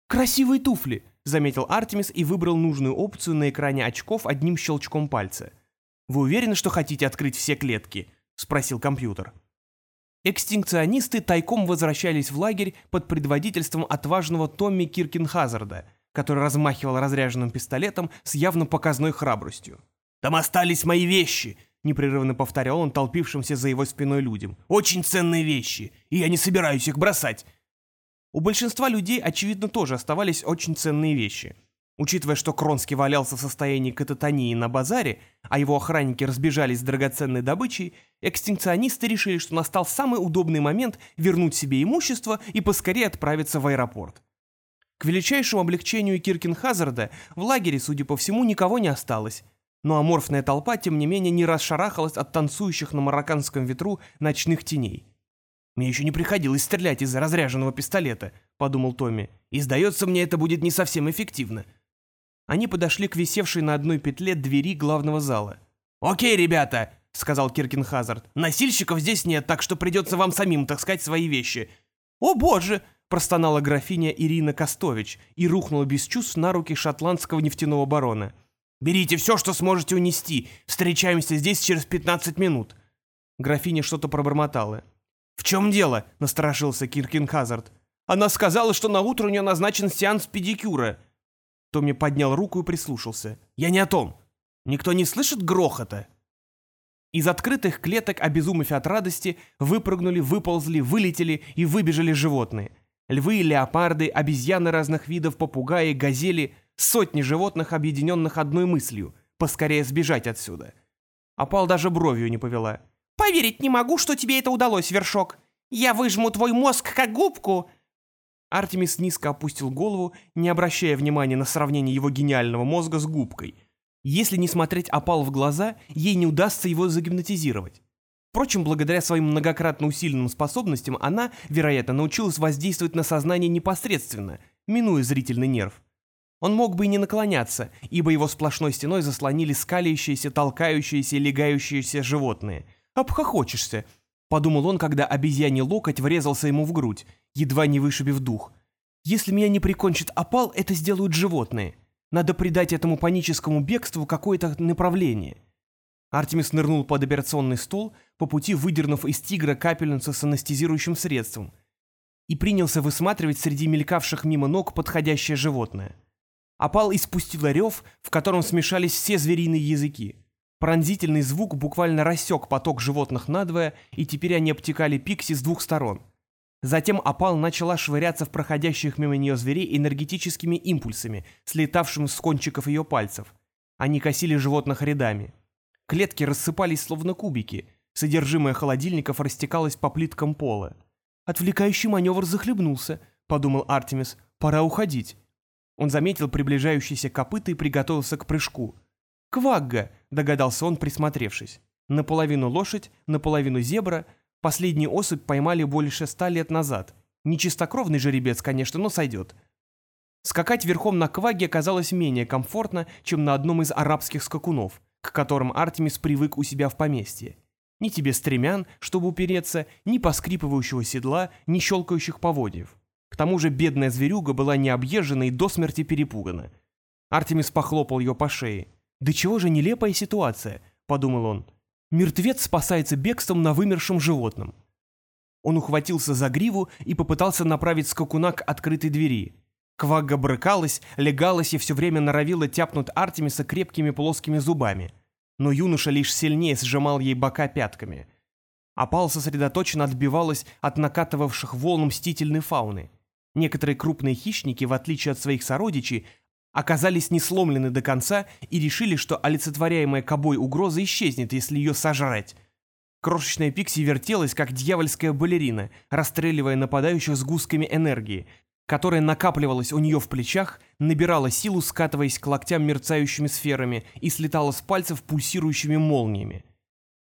«Красивые туфли», — заметил Артемис и выбрал нужную опцию на экране очков одним щелчком пальца. «Вы уверены, что хотите открыть все клетки?» — спросил компьютер. Экстинкционисты тайком возвращались в лагерь под предводительством отважного Томми Киркинхазарда, который размахивал разряженным пистолетом с явно показной храбростью. «Там остались мои вещи», — непрерывно повторял он толпившимся за его спиной людям. «Очень ценные вещи, и я не собираюсь их бросать». У большинства людей, очевидно, тоже оставались очень ценные вещи. Учитывая, что Кронский валялся в состоянии кататонии на базаре, а его охранники разбежались с драгоценной добычей, экстинкционисты решили, что настал самый удобный момент вернуть себе имущество и поскорее отправиться в аэропорт. К величайшему облегчению Киркенхазарда в лагере, судя по всему, никого не осталось, но аморфная толпа, тем не менее, не расшарахалась от танцующих на марокканском ветру ночных теней. «Мне еще не приходилось стрелять из разряженного пистолета», — подумал Томми, «и, сдается мне, это будет не совсем эффективно». Они подошли к висевшей на одной петле двери главного зала. «Окей, ребята», — сказал Киркин Хазард, «носильщиков здесь нет, так что придется вам самим таскать свои вещи». «О боже!» — простонала графиня Ирина Костович и рухнула без чувств на руки шотландского нефтяного барона. «Берите все, что сможете унести. Встречаемся здесь через 15 минут». Графиня что-то пробормотала. «В чем дело?» — насторожился Киркин Хазард. «Она сказала, что на утро у нее назначен сеанс педикюра». Томми поднял руку и прислушался. «Я не о том. Никто не слышит грохота?» Из открытых клеток, обезумев от радости, выпрыгнули, выползли, вылетели и выбежали животные. Львы, леопарды, обезьяны разных видов, попугаи, газели, Сотни животных, объединенных одной мыслью — поскорее сбежать отсюда. Опал даже бровью не повела. «Поверить не могу, что тебе это удалось, Вершок. Я выжму твой мозг, как губку!» Артемис низко опустил голову, не обращая внимания на сравнение его гениального мозга с губкой. Если не смотреть опал в глаза, ей не удастся его загипнотизировать. Впрочем, благодаря своим многократно усиленным способностям она, вероятно, научилась воздействовать на сознание непосредственно, минуя зрительный нерв. Он мог бы и не наклоняться, ибо его сплошной стеной заслонили скалящиеся, толкающиеся и легающиеся животные. «Обхохочешься», — подумал он, когда обезьяний локоть врезался ему в грудь, едва не вышибив дух. «Если меня не прикончит опал, это сделают животные. Надо придать этому паническому бегству какое-то направление». Артемис нырнул под операционный стол, по пути выдернув из тигра капельницу с анестезирующим средством, и принялся высматривать среди мелькавших мимо ног подходящее животное. Опал испустил рев, в котором смешались все звериные языки. Пронзительный звук буквально рассек поток животных надвое, и теперь они обтекали Пикси с двух сторон. Затем опал начала швыряться в проходящих мимо нее зверей энергетическими импульсами, слетавшими с кончиков ее пальцев. Они косили животных рядами. Клетки рассыпались словно кубики, содержимое холодильников растекалось по плиткам пола. «Отвлекающий маневр захлебнулся», — подумал Артемис. «Пора уходить». Он заметил приближающиеся копыта и приготовился к прыжку. «Квагга!» — догадался он, присмотревшись. Наполовину лошадь, наполовину зебра. Последнюю особь поймали больше ста лет назад. Нечистокровный жеребец, конечно, но сойдет. Скакать верхом на кваге оказалось менее комфортно, чем на одном из арабских скакунов, к которым Артемис привык у себя в поместье. Ни тебе стремян, чтобы упереться, ни поскрипывающего седла, ни щелкающих поводьев. К тому же бедная зверюга была необъезжена и до смерти перепугана. Артемис похлопал ее по шее. «Да чего же нелепая ситуация», — подумал он. «Мертвец спасается бегством на вымершем животном». Он ухватился за гриву и попытался направить скакуна к открытой двери. Квагга брыкалась, легалась и все время норовила тяпнуть Артемиса крепкими плоскими зубами. Но юноша лишь сильнее сжимал ей бока пятками. Опал сосредоточенно отбивалась от накатывавших волн мстительной фауны. Некоторые крупные хищники, в отличие от своих сородичей, оказались не сломлены до конца и решили, что олицетворяемая кобой угроза исчезнет, если ее сожрать. Крошечная Пикси вертелась, как дьявольская балерина, расстреливая нападающих с густками энергии, которая накапливалась у нее в плечах, набирала силу, скатываясь к локтям мерцающими сферами и слетала с пальцев пульсирующими молниями.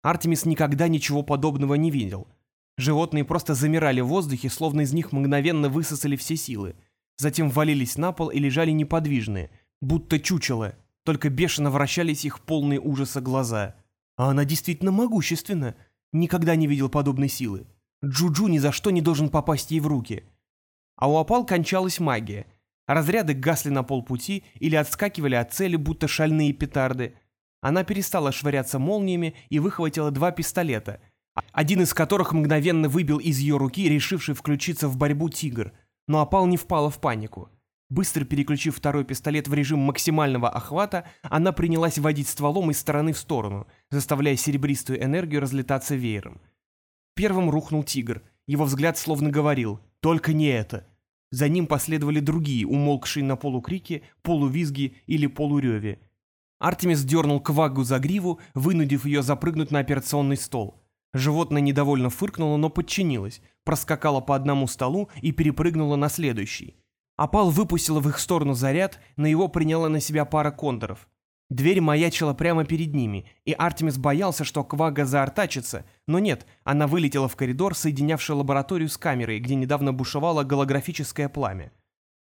Артемис никогда ничего подобного не видел — Животные просто замирали в воздухе, словно из них мгновенно высосали все силы. Затем валились на пол и лежали неподвижные, будто чучело, только бешено вращались их полные ужаса глаза. А она действительно могущественна. Никогда не видел подобной силы. Джуджу ни за что не должен попасть ей в руки. А у опал кончалась магия. Разряды гасли на полпути или отскакивали от цели, будто шальные петарды. Она перестала швыряться молниями и выхватила два пистолета — один из которых мгновенно выбил из ее руки, решивший включиться в борьбу тигр, но опал не впала в панику. Быстро переключив второй пистолет в режим максимального охвата, она принялась водить стволом из стороны в сторону, заставляя серебристую энергию разлетаться веером. Первым рухнул тигр. Его взгляд словно говорил «Только не это!». За ним последовали другие, умолкшие на полукрике, полувизги или полуреве. Артемис дернул Квагу за гриву, вынудив ее запрыгнуть на операционный стол. Животное недовольно фыркнуло, но подчинилось, проскакало по одному столу и перепрыгнуло на следующий. Опал выпустила в их сторону заряд, но его приняла на себя пара кондоров. Дверь маячила прямо перед ними, и Артемис боялся, что Квага заортачится, но нет, она вылетела в коридор, соединявший лабораторию с камерой, где недавно бушевало голографическое пламя.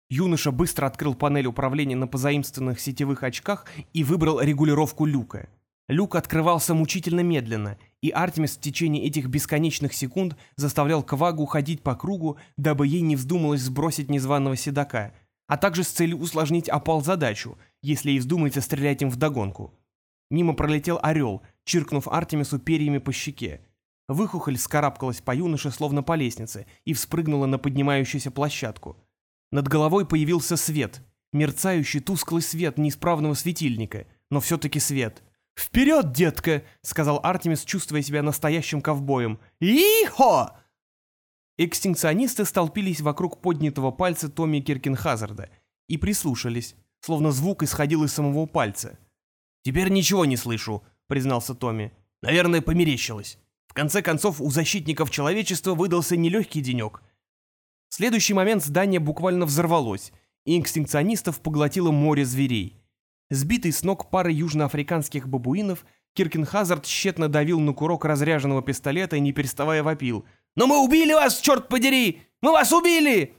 Юноша быстро открыл панель управления на позаимствованных сетевых очках и выбрал регулировку люка. Люк открывался мучительно медленно, и Артемис в течение этих бесконечных секунд заставлял Квагу ходить по кругу, дабы ей не вздумалось сбросить незваного седока, а также с целью усложнить опал задачу, если ей вздумается стрелять им вдогонку. Мимо пролетел орел, чиркнув Артемису перьями по щеке. Выхухоль скарабкалась по юноше, словно по лестнице, и вспрыгнула на поднимающуюся площадку. Над головой появился свет, мерцающий тусклый свет неисправного светильника, но все-таки свет — «Вперед, детка!» — сказал Артемис, чувствуя себя настоящим ковбоем. «И-хо!» Экстинкционисты столпились вокруг поднятого пальца Томми Киркенхазарда и прислушались, словно звук исходил из самого пальца. «Теперь ничего не слышу», — признался Томми. «Наверное, померещилось. В конце концов, у защитников человечества выдался нелегкий денек». В следующий момент здание буквально взорвалось, и экстинкционистов поглотило море зверей. Сбитый с ног парой южноафриканских бабуинов, Киркенхазард тщетно давил на курок разряженного пистолета и не переставая вопил. «Но мы убили вас, черт подери! Мы вас убили!»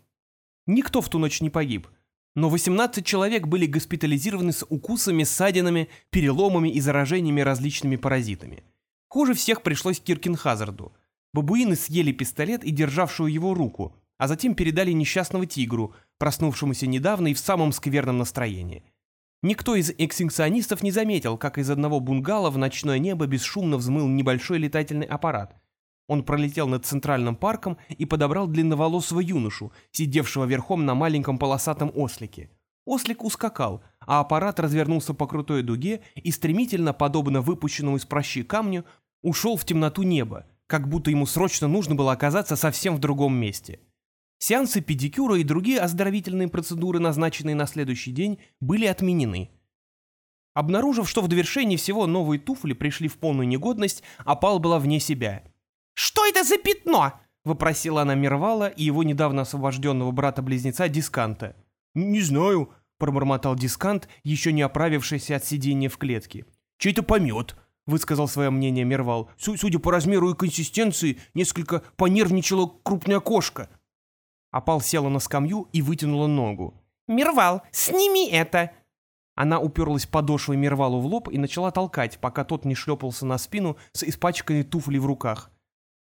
Никто в ту ночь не погиб. Но 18 человек были госпитализированы с укусами, ссадинами, переломами и заражениями различными паразитами. Хуже всех пришлось Киркенхазарду. Бабуины съели пистолет и державшую его руку, а затем передали несчастного тигру, проснувшемуся недавно и в самом скверном настроении. Никто из экстинкционистов не заметил, как из одного бунгало в ночное небо бесшумно взмыл небольшой летательный аппарат. Он пролетел над центральным парком и подобрал длинноволосого юношу, сидевшего верхом на маленьком полосатом ослике. Ослик ускакал, а аппарат развернулся по крутой дуге и стремительно, подобно выпущенному из прощи камню, ушел в темноту неба, как будто ему срочно нужно было оказаться совсем в другом месте. Сеансы педикюра и другие оздоровительные процедуры, назначенные на следующий день, были отменены. Обнаружив, что в довершении всего новые туфли пришли в полную негодность, опал была вне себя. «Что это за пятно?» — вопросила она Мирвала и его недавно освобожденного брата-близнеца Дисканта. «Не знаю», — пробормотал Дискант, еще не оправившийся от сидения в клетке. «Чей-то помет», — высказал свое мнение Мирвал. «Судя по размеру и консистенции, несколько понервничала крупная кошка». Опал села на скамью и вытянула ногу. «Мирвал, сними это!» Она уперлась подошвой Мирвалу в лоб и начала толкать, пока тот не шлепался на спину с испачканной туфлей в руках.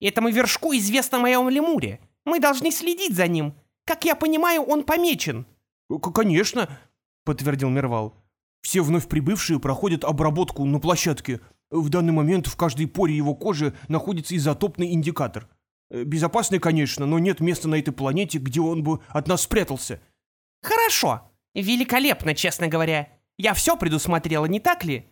«Этому вершку известно о моем лемуре. Мы должны следить за ним. Как я понимаю, он помечен». «Конечно», — подтвердил Мирвал. «Все вновь прибывшие проходят обработку на площадке. В данный момент в каждой поре его кожи находится изотопный индикатор. Э, безопасный, конечно, но нет места на этой планете, где он бы от нас спрятался. Хорошо. Великолепно, честно говоря. Я все предусмотрела, не так ли?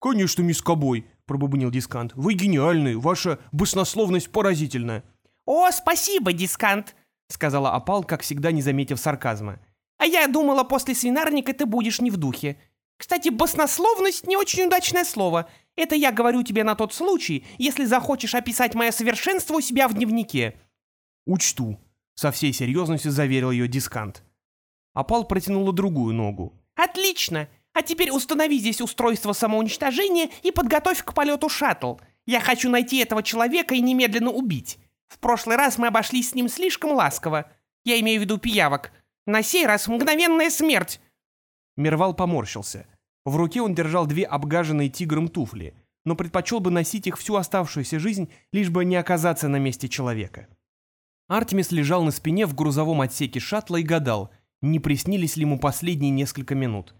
Конечно, мисс Кобой, пробубнил Дискант. Вы гениальны, ваша баснословность поразительна. О, спасибо, Дискант, сказала Апал, как всегда не заметив сарказма. А я думала, после свинарника ты будешь не в духе. Кстати, баснословность не очень удачное слово. Это я говорю тебе на тот случай, если захочешь описать мое совершенство у себя в дневнике». «Учту», — со всей серьезностью заверил ее дискант. Апал протянула другую ногу. «Отлично! А теперь установи здесь устройство самоуничтожения и подготовь к полету шаттл. Я хочу найти этого человека и немедленно убить. В прошлый раз мы обошлись с ним слишком ласково. Я имею в виду пиявок. На сей раз мгновенная смерть!» Мирвал поморщился. В руке он держал две обгаженные тигром туфли, но предпочел бы носить их всю оставшуюся жизнь, лишь бы не оказаться на месте человека. Артемис лежал на спине в грузовом отсеке шаттла и гадал, не приснились ли ему последние несколько минут.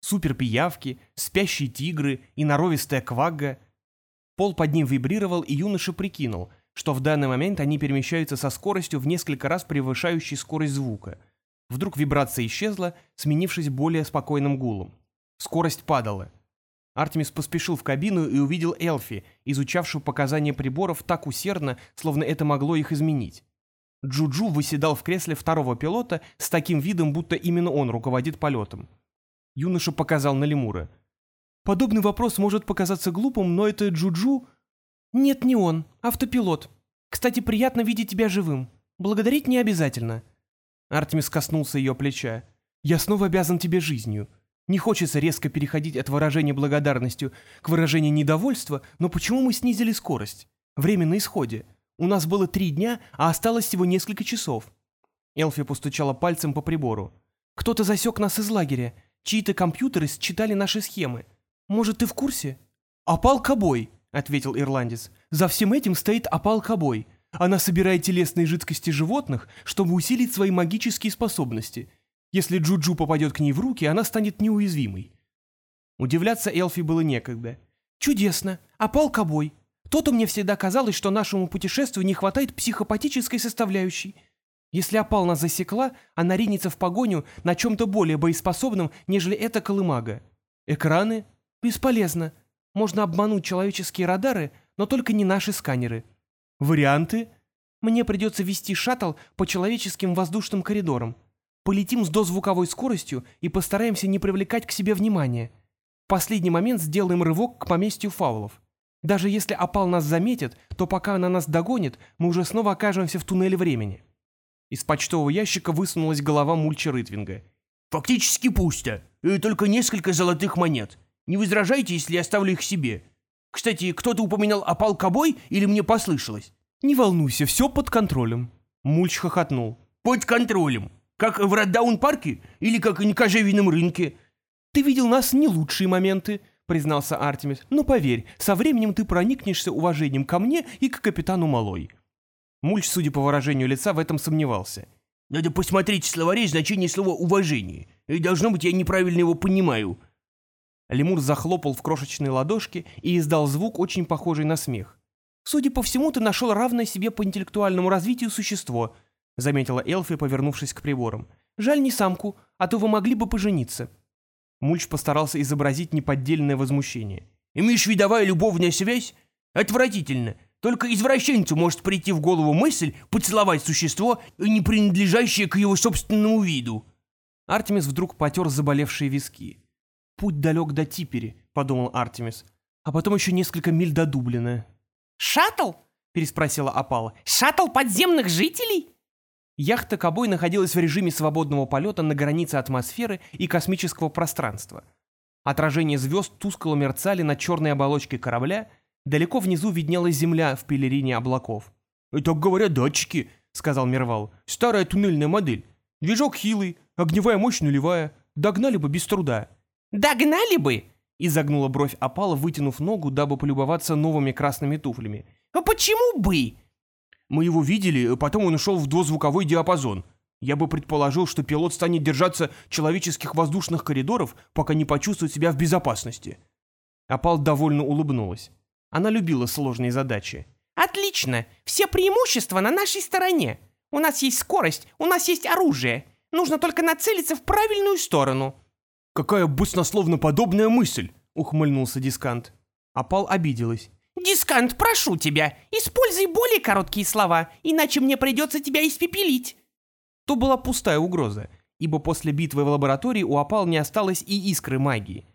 Суперпиявки, спящие тигры и норовистая квагга. Пол под ним вибрировал, и юноша прикинул, что в данный момент они перемещаются со скоростью в несколько раз превышающей скорость звука. Вдруг вибрация исчезла, сменившись более спокойным гулом. Скорость падала. Артемис поспешил в кабину и увидел Элфи, изучавшую показания приборов так усердно, словно это могло их изменить. Джуджу выседал в кресле второго пилота с таким видом, будто именно он руководит полетом. Юноша показал на лемура. «Подобный вопрос может показаться глупым, но это Джуджу...» «Нет, не он, автопилот. Кстати, приятно видеть тебя живым. Благодарить не обязательно». Артемис коснулся ее плеча. «Я снова обязан тебе жизнью. Не хочется резко переходить от выражения благодарностью к выражению недовольства, но почему мы снизили скорость? Время на исходе. У нас было три дня, а осталось всего несколько часов». Элфи постучала пальцем по прибору. «Кто-то засек нас из лагеря. Чьи-то компьютеры считали наши схемы. Может, ты в курсе?» «Опал Кобой», — ответил ирландец. «За всем этим стоит опал Кобой. Она собирает телесные жидкости животных, чтобы усилить свои магические способности. Если Джуджу попадет к ней в руки, она станет неуязвимой». Удивляться Элфи было некогда. «Чудесно! Опал Кобой! То-то мне всегда казалось, что нашему путешествию не хватает психопатической составляющей. Если опал нас засекла, она ринется в погоню на чем-то более боеспособном, нежели эта колымага. Экраны? Бесполезно. Можно обмануть человеческие радары, но только не наши сканеры. Варианты? Мне придется вести шаттл по человеческим воздушным коридорам. Полетим с дозвуковой скоростью и постараемся не привлекать к себе внимания. В последний момент сделаем рывок к поместью фаулов. Даже если опал нас заметит, то пока она нас догонит, мы уже снова окажемся в туннеле времени. Из почтового ящика высунулась голова Мульча Рытвинга. «Фактически пусто. И только несколько золотых монет. Не возражайте, если я оставлю их себе. Кстати, кто-то упоминал опал кобой или мне послышалось?» «Не волнуйся, все под контролем». Мульч хохотнул. «Под контролем. Как в Раддаун-парке или как на кожевенном рынке?» «Ты видел нас не лучшие моменты», — признался Артемис. «Но поверь, со временем ты проникнешься уважением ко мне и к капитану Малой». Мульч, судя по выражению лица, в этом сомневался. «Надо посмотреть в словаре значение слова «уважение». И должно быть, я неправильно его понимаю». Лемур захлопал в крошечные ладошки и издал звук, очень похожий на смех. «Судя по всему, ты нашел равное себе по интеллектуальному развитию существо», заметила Элфи, повернувшись к приборам. «Жаль не самку, а то вы могли бы пожениться». Мульч постарался изобразить неподдельное возмущение. «Имеешь видовая любовная связь? Отвратительно. Только извращенцу может прийти в голову мысль поцеловать существо, не принадлежащее к его собственному виду». Артемис вдруг потер заболевшие виски. «Путь далек до Типери», — подумал Артемис. «А потом еще несколько миль до Дублина». «Шаттл?» — переспросила Апала. «Шаттл подземных жителей?» Яхта Кобой находилась в режиме свободного полета на границе атмосферы и космического пространства. Отражения звезд тускло мерцали над черной оболочкой корабля, далеко внизу виднелась земля в пелерине облаков. «Это, говорят, датчики», — сказал Мервал. «Старая туннельная модель. Движок хилый, огневая мощь нулевая. Догнали бы без труда». «Догнали бы?» — изогнула бровь опала, вытянув ногу, дабы полюбоваться новыми красными туфлями. «А почему бы?» «Мы его видели, потом он ушел в дозвуковой диапазон. Я бы предположил, что пилот станет держаться человеческих воздушных коридоров, пока не почувствует себя в безопасности». Опал довольно улыбнулась. Она любила сложные задачи. «Отлично! Все преимущества на нашей стороне. У нас есть скорость, у нас есть оружие. Нужно только нацелиться в правильную сторону». «Какая баснословно подобная мысль!» — ухмыльнулся Дискант. Опал обиделась. «Дискант, прошу тебя, используй более короткие слова, иначе мне придется тебя испепелить». То была пустая угроза, ибо после битвы в лаборатории у Опал не осталось и искры магии.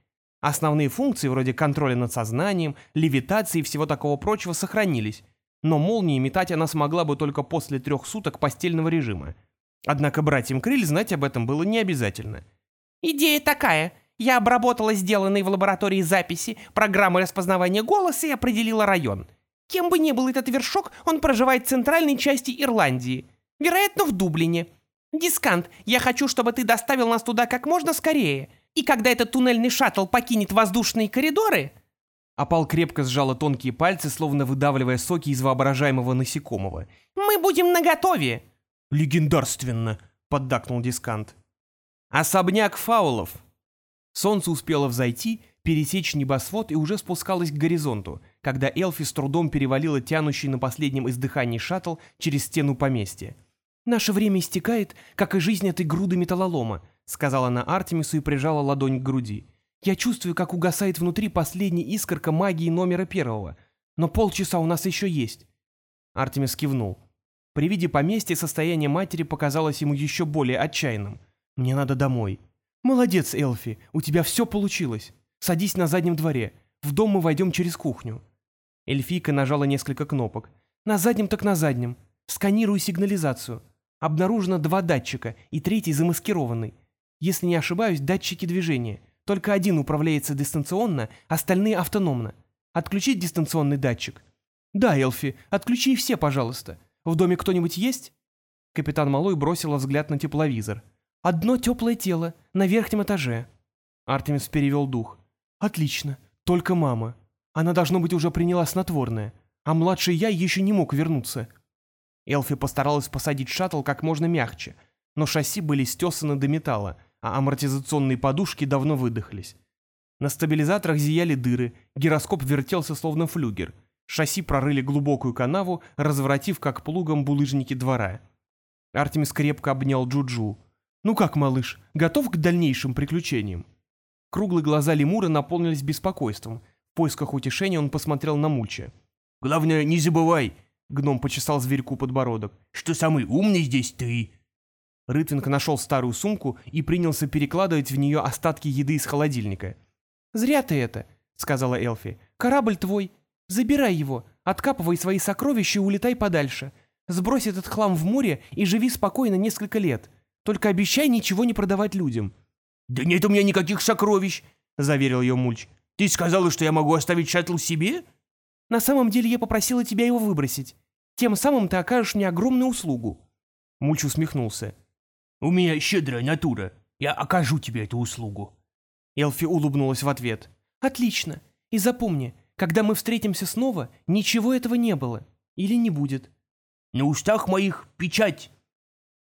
Основные функции, вроде контроля над сознанием, левитации и всего такого прочего, сохранились, но молнии метать она смогла бы только после трех суток постельного режима. Однако братьям Криль знать об этом было не обязательно. «Идея такая. Я обработала сделанные в лаборатории записи, программы распознавания голоса и определила район. Кем бы ни был этот вершок, он проживает в центральной части Ирландии. Вероятно, в Дублине. Дискант, я хочу, чтобы ты доставил нас туда как можно скорее. И когда этот туннельный шаттл покинет воздушные коридоры...» Апал крепко сжала тонкие пальцы, словно выдавливая соки из воображаемого насекомого. «Мы будем наготове!» «Легендарственно!» — поддакнул Дискант. «Особняк фаулов!» Солнце успело взойти, пересечь небосвод и уже спускалось к горизонту, когда Элфи с трудом перевалила тянущий на последнем издыхании шаттл через стену поместья. «Наше время истекает, как и жизнь этой груды металлолома», сказала она Артемису и прижала ладонь к груди. «Я чувствую, как угасает внутри последняя искорка магии номера первого. Но полчаса у нас еще есть». Артемис кивнул. При виде поместья состояние матери показалось ему еще более отчаянным. «Мне надо домой». «Молодец, Элфи, у тебя все получилось. Садись на заднем дворе. В дом мы войдем через кухню». Эльфийка нажала несколько кнопок. «На заднем так на заднем. Сканирую сигнализацию. Обнаружено два датчика, и третий замаскированный. Если не ошибаюсь, датчики движения. Только один управляется дистанционно, остальные автономно. Отключить дистанционный датчик? Да, Элфи, отключи все, пожалуйста. В доме кто-нибудь есть? Капитан Малой бросила взгляд на тепловизор. Одно теплое тело, на верхнем этаже. Артемис перевел дух. Отлично, только мама. Она, должно быть, уже приняла снотворное. А младший я еще не мог вернуться. Элфи постаралась посадить шаттл как можно мягче, но шасси были стесаны до металла, а амортизационные подушки давно выдохлись. На стабилизаторах зияли дыры, гироскоп вертелся словно флюгер. Шасси прорыли глубокую канаву, разворотив как плугом булыжники двора. Артемис крепко обнял Джуджу. «Ну как, малыш, готов к дальнейшим приключениям?» Круглые глаза лемура наполнились беспокойством. В поисках утешения он посмотрел на Мульча. «Главное, не забывай», — гном почесал зверьку подбородок, «что самый умный здесь ты». Рытвинг нашел старую сумку и принялся перекладывать в нее остатки еды из холодильника. «Зря ты это», — сказала Элфи. «Корабль твой. Забирай его, откапывай свои сокровища и улетай подальше. Сбрось этот хлам в море и живи спокойно несколько лет. Только обещай ничего не продавать людям». «Да нет у меня никаких сокровищ», — заверил ее Мульч. «Ты сказала, что я могу оставить шаттл себе?» «На самом деле я попросила тебя его выбросить. Тем самым ты окажешь мне огромную услугу». Мульч усмехнулся. У меня щедрая натура. Я окажу тебе эту услугу». Элфи улыбнулась в ответ. «Отлично. И запомни, когда мы встретимся снова, ничего этого не было. Или не будет». «На устах моих печать».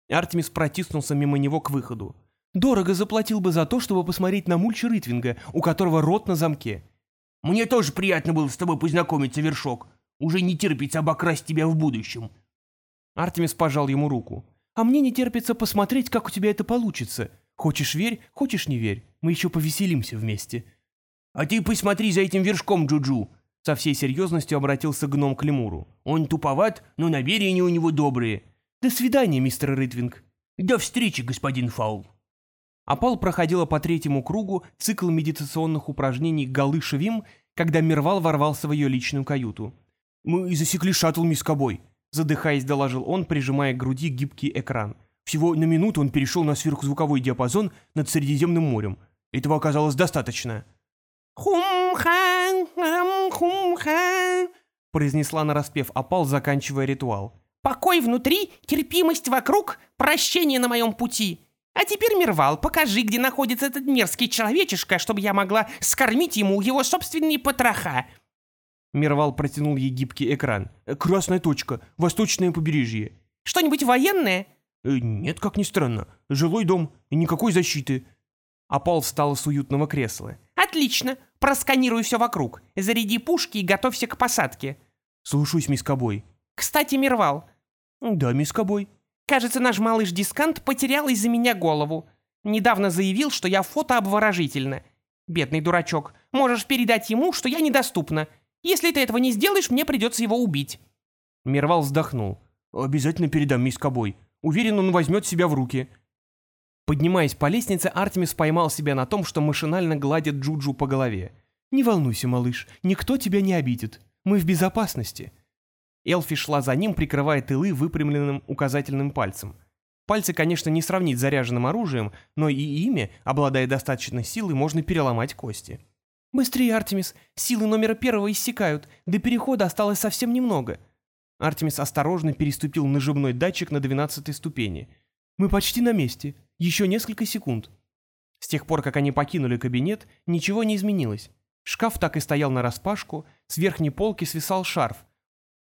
Артемис протиснулся мимо него к выходу. «Дорого заплатил бы за то, чтобы посмотреть на мульча Ритвинга, у которого рот на замке». «Мне тоже приятно было с тобой познакомиться, Вершок. Уже не терпится обокрасть тебя в будущем». Артемис пожал ему руку. А мне не терпится посмотреть, как у тебя это получится. Хочешь верь, хочешь не верь. Мы еще повеселимся вместе». «А ты посмотри за этим вершком, Джуджу!» Со всей серьезностью обратился гном к лемуру. «Он туповат, но намерения у него добрые». «До свидания, мистер Ритвинг». «До встречи, господин Фаул». Апал проходила по третьему кругу цикл медитационных упражнений Галы Шевим, когда Мирвал ворвался в ее личную каюту. «Мы засекли шаттл Мискобой», задыхаясь, доложил он, прижимая к груди гибкий экран. Всего на минуту он перешел на сверхзвуковой диапазон над Средиземным морем. Этого оказалось достаточно. «Хум-хан, хум-хан», произнесла нараспев опал, заканчивая ритуал. «Покой внутри, терпимость вокруг, прощение на моем пути. А теперь, Мирвал, покажи, где находится этот мерзкий человечишка, чтобы я могла скормить ему его собственные потроха. Мирвал протянул ей гибкий экран. «Э, «Красная точка. Восточное побережье». «Что-нибудь военное?» э, «Нет, как ни странно. Жилой дом. Никакой защиты». Апал встал с уютного кресла. «Отлично. Просканируй все вокруг. Заряди пушки и готовься к посадке». «Слушаюсь, мисс Кобой». «Кстати, Мирвал». «Да, мисс Кобой». «Кажется, наш малыш Дискант потерял из-за меня голову. Недавно заявил, что я фотообворожительна. Бедный дурачок. Можешь передать ему, что я недоступна. Если ты этого не сделаешь, мне придется его убить». Мирвал вздохнул. «Обязательно передам мисс Кобой. Уверен, он возьмет себя в руки». Поднимаясь по лестнице, Артемис поймал себя на том, что машинально гладит Джуджу по голове. «Не волнуйся, малыш, никто тебя не обидит. Мы в безопасности». Элфи шла за ним, прикрывая тылы выпрямленным указательным пальцем. Пальцы, конечно, не сравнить с заряженным оружием, но и ими, обладая достаточной силой, можно переломать кости. «Быстрее, Артемис! Силы номера первого иссякают. До перехода осталось совсем немного». Артемис осторожно переступил нажимной датчик на двенадцатой ступени. «Мы почти на месте. Еще несколько секунд». С тех пор, как они покинули кабинет, ничего не изменилось. Шкаф так и стоял нараспашку, с верхней полки свисал шарф,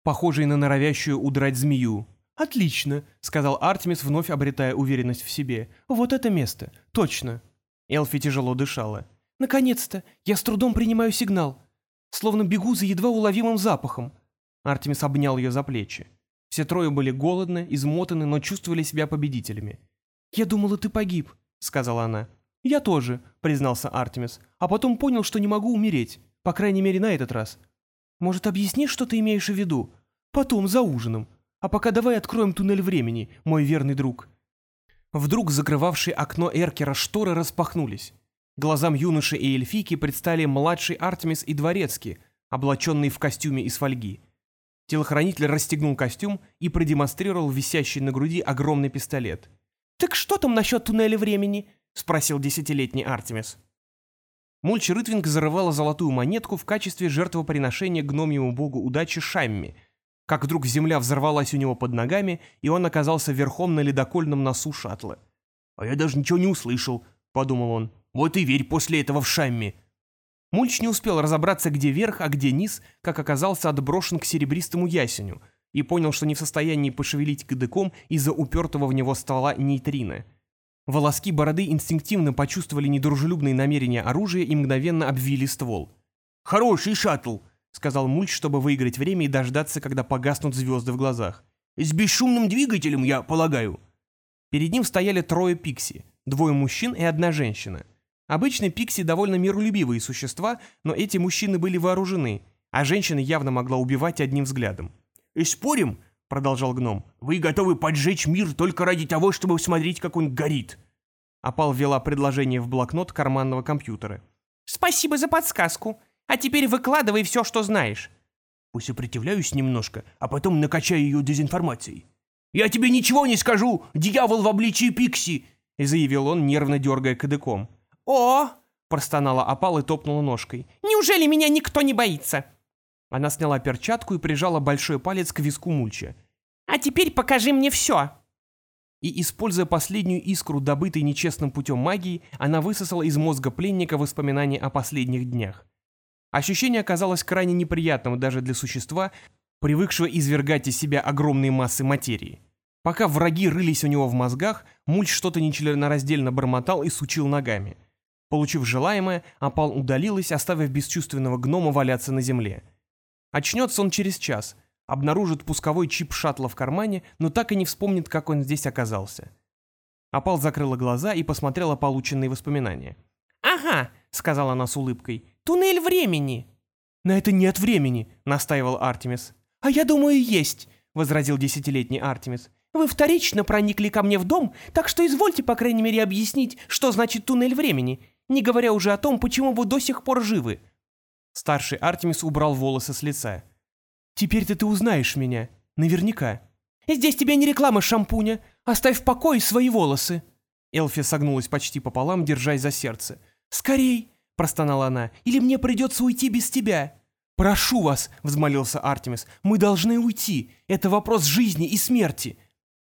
похожий на норовящую удрать змею. «Отлично», — сказал Артемис, вновь обретая уверенность в себе. «Вот это место. Точно». Элфи тяжело дышала. «Наконец-то! Я с трудом принимаю сигнал. Словно бегу за едва уловимым запахом». Артемис обнял ее за плечи. Все трое были голодны, измотаны, но чувствовали себя победителями. «Я думала, ты погиб», — сказала она. «Я тоже», — признался Артемис, а потом понял, что не могу умереть, по крайней мере, на этот раз. «Может, объяснишь, что ты имеешь в виду? Потом, за ужином. А пока давай откроем туннель времени, мой верный друг». Вдруг закрывавшие окно Эркера шторы распахнулись. Глазам юноши и эльфийки предстали младший Артемис и Дворецкий, облаченные в костюме из фольги. Телохранитель расстегнул костюм и продемонстрировал висящий на груди огромный пистолет. «Так что там насчет туннеля времени?» — спросил десятилетний Артемис. Мульч Рытвинг зарывала золотую монетку в качестве жертвоприношения гномьему богу удачи Шамми, как вдруг земля взорвалась у него под ногами, и он оказался верхом на ледокольном носу шаттла. «А я даже ничего не услышал», — подумал он. «Вот и верь после этого в Шамми». Мульч не успел разобраться, где верх, а где низ, как оказался отброшен к серебристому ясеню, и понял, что не в состоянии пошевелить кадыком из-за упертого в него ствола нейтрина. Волоски бороды инстинктивно почувствовали недружелюбные намерения оружия и мгновенно обвили ствол. «Хороший шаттл!» — сказал Мульч, чтобы выиграть время и дождаться, когда погаснут звезды в глазах. «С бесшумным двигателем, я полагаю». Перед ним стояли трое пикси, двое мужчин и одна женщина — Обычно пикси довольно миролюбивые существа, но эти мужчины были вооружены, а женщина явно могла убивать одним взглядом. «И спорим», — продолжал гном, — «вы готовы поджечь мир только ради того, чтобы смотреть, как он горит». Апал ввела предложение в блокнот карманного компьютера. «Спасибо за подсказку. А теперь выкладывай все, что знаешь». «Посопротивляюсь немножко, а потом накачаю ее дезинформацией». «Я тебе ничего не скажу, дьявол в обличии Пикси!» — заявил он, нервно дергая кадыком. «О!» — простонала опал и топнула ножкой. «Неужели меня никто не боится?» Она сняла перчатку и прижала большой палец к виску Мульча. «А теперь покажи мне все!» И, используя последнюю искру, добытой нечестным путем магии, она высосала из мозга пленника воспоминания о последних днях. Ощущение оказалось крайне неприятным даже для существа, привыкшего извергать из себя огромные массы материи. Пока враги рылись у него в мозгах, Мульч что-то нечленораздельно бормотал и сучил ногами. Получив желаемое, опал удалилась, оставив бесчувственного гнома валяться на земле. Очнется он через час, обнаружит пусковой чип шаттла в кармане, но так и не вспомнит, как он здесь оказался. Опал закрыла глаза и посмотрела полученные воспоминания. «Ага», — сказала она с улыбкой, — «туннель времени». «На это нет времени», — настаивал Артемис. «А я думаю, есть», — возразил десятилетний Артемис. «Вы вторично проникли ко мне в дом, так что извольте, по крайней мере, объяснить, что значит туннель времени не говоря уже о том, почему вы до сих пор живы». Старший Артемис убрал волосы с лица. «Теперь-то ты узнаешь меня. Наверняка». «Здесь тебе не реклама шампуня. Оставь в покое свои волосы». Элфи согнулась почти пополам, держась за сердце. «Скорей!» — простонала она. «Или мне придется уйти без тебя?» «Прошу вас!» — взмолился Артемис. «Мы должны уйти. Это вопрос жизни и смерти!»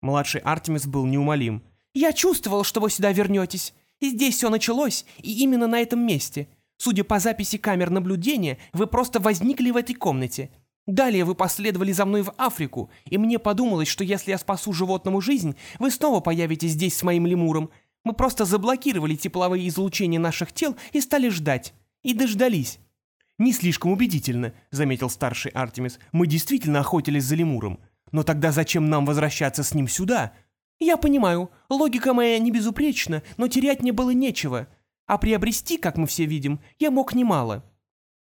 Младший Артемис был неумолим. «Я чувствовал, что вы сюда вернетесь. И здесь все началось, и именно на этом месте. Судя по записи камер наблюдения, вы просто возникли в этой комнате. Далее вы последовали за мной в Африку, и мне подумалось, что если я спасу животному жизнь, вы снова появитесь здесь с моим лемуром. Мы просто заблокировали тепловые излучения наших тел и стали ждать. И дождались. «Не слишком убедительно», — заметил старший Артемис. «Мы действительно охотились за лемуром. Но тогда зачем нам возвращаться с ним сюда? «Я понимаю, логика моя не безупречна, но терять мне было нечего. А приобрести, как мы все видим, я мог немало».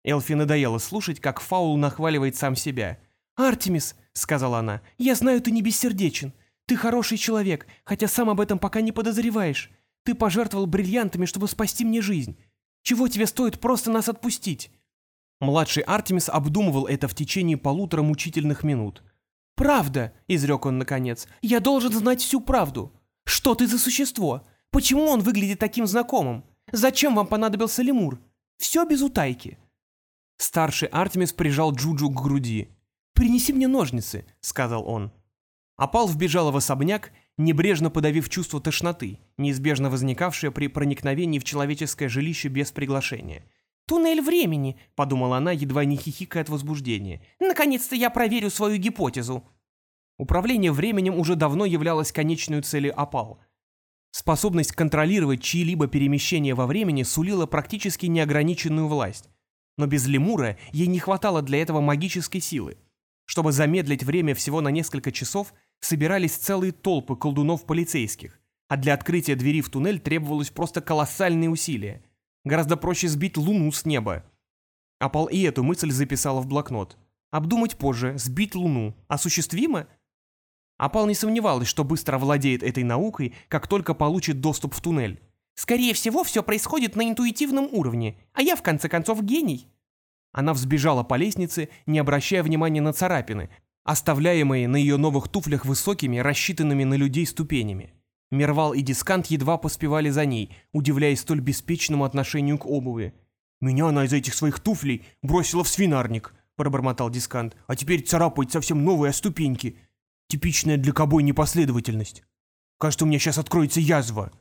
Элфи надоело слушать, как Фаул нахваливает сам себя. «Артемис», — сказала она, — «я знаю, ты не бессердечен. Ты хороший человек, хотя сам об этом пока не подозреваешь. Ты пожертвовал бриллиантами, чтобы спасти мне жизнь. Чего тебе стоит просто нас отпустить?» Младший Артемис обдумывал это в течение полутора мучительных минут. «Правда», — изрек он наконец, — «я должен знать всю правду. Что ты за существо? Почему он выглядит таким знакомым? Зачем вам понадобился лемур? Все без утайки». Старший Артемис прижал Джуджу к груди. «Принеси мне ножницы», — сказал он. Опал вбежала в особняк, небрежно подавив чувство тошноты, неизбежно возникавшее при проникновении в человеческое жилище без приглашения — «Туннель времени», — подумала она, едва не хихикая от возбуждения. «Наконец-то я проверю свою гипотезу». Управление временем уже давно являлось конечной целью опал. Способность контролировать чьи-либо перемещения во времени сулила практически неограниченную власть. Но без лемура ей не хватало для этого магической силы. Чтобы замедлить время всего на несколько часов, собирались целые толпы колдунов-полицейских, а для открытия двери в туннель требовалось просто колоссальные усилия. Гораздо проще сбить луну с неба. Апал и эту мысль записала в блокнот. Обдумать позже, сбить луну. Осуществимо? Апал не сомневалась, что быстро владеет этой наукой, как только получит доступ в туннель. Скорее всего, все происходит на интуитивном уровне, а я, в конце концов, гений. Она взбежала по лестнице, не обращая внимания на царапины, оставляемые на ее новых туфлях высокими, рассчитанными на людей ступенями. Мервал и Дискант едва поспевали за ней, удивляясь столь беспечному отношению к обуви. «Меня она из этих своих туфлей бросила в свинарник», — пробормотал Дискант, «а теперь царапает совсем новые ступеньки. Типичная для кобой непоследовательность. Кажется, у меня сейчас откроется язва».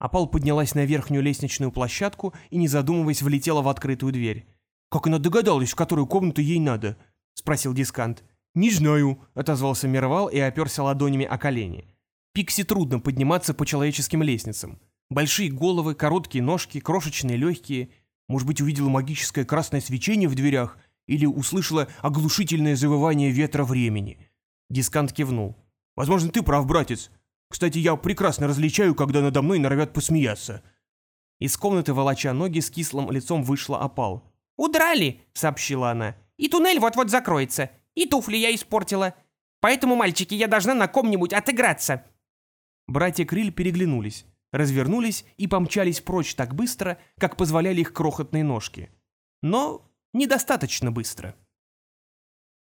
Апал поднялась на верхнюю лестничную площадку и, не задумываясь, влетела в открытую дверь. «Как она догадалась, в которую комнату ей надо?» — спросил Дискант. «Не знаю», — отозвался Мировал и оперся ладонями о колени. Пикси трудно подниматься по человеческим лестницам. Большие головы, короткие ножки, крошечные легкие. Может быть, увидела магическое красное свечение в дверях или услышала оглушительное завывание ветра времени. Дискант кивнул. «Возможно, ты прав, братец. Кстати, я прекрасно различаю, когда надо мной норовят посмеяться». Из комнаты волоча ноги с кислым лицом вышла опал. «Удрали», — сообщила она. «И туннель вот-вот закроется. И туфли я испортила. Поэтому, мальчики, я должна на ком-нибудь отыграться». Братья Криль переглянулись, развернулись и помчались прочь так быстро, как позволяли их крохотные ножки. Но недостаточно быстро.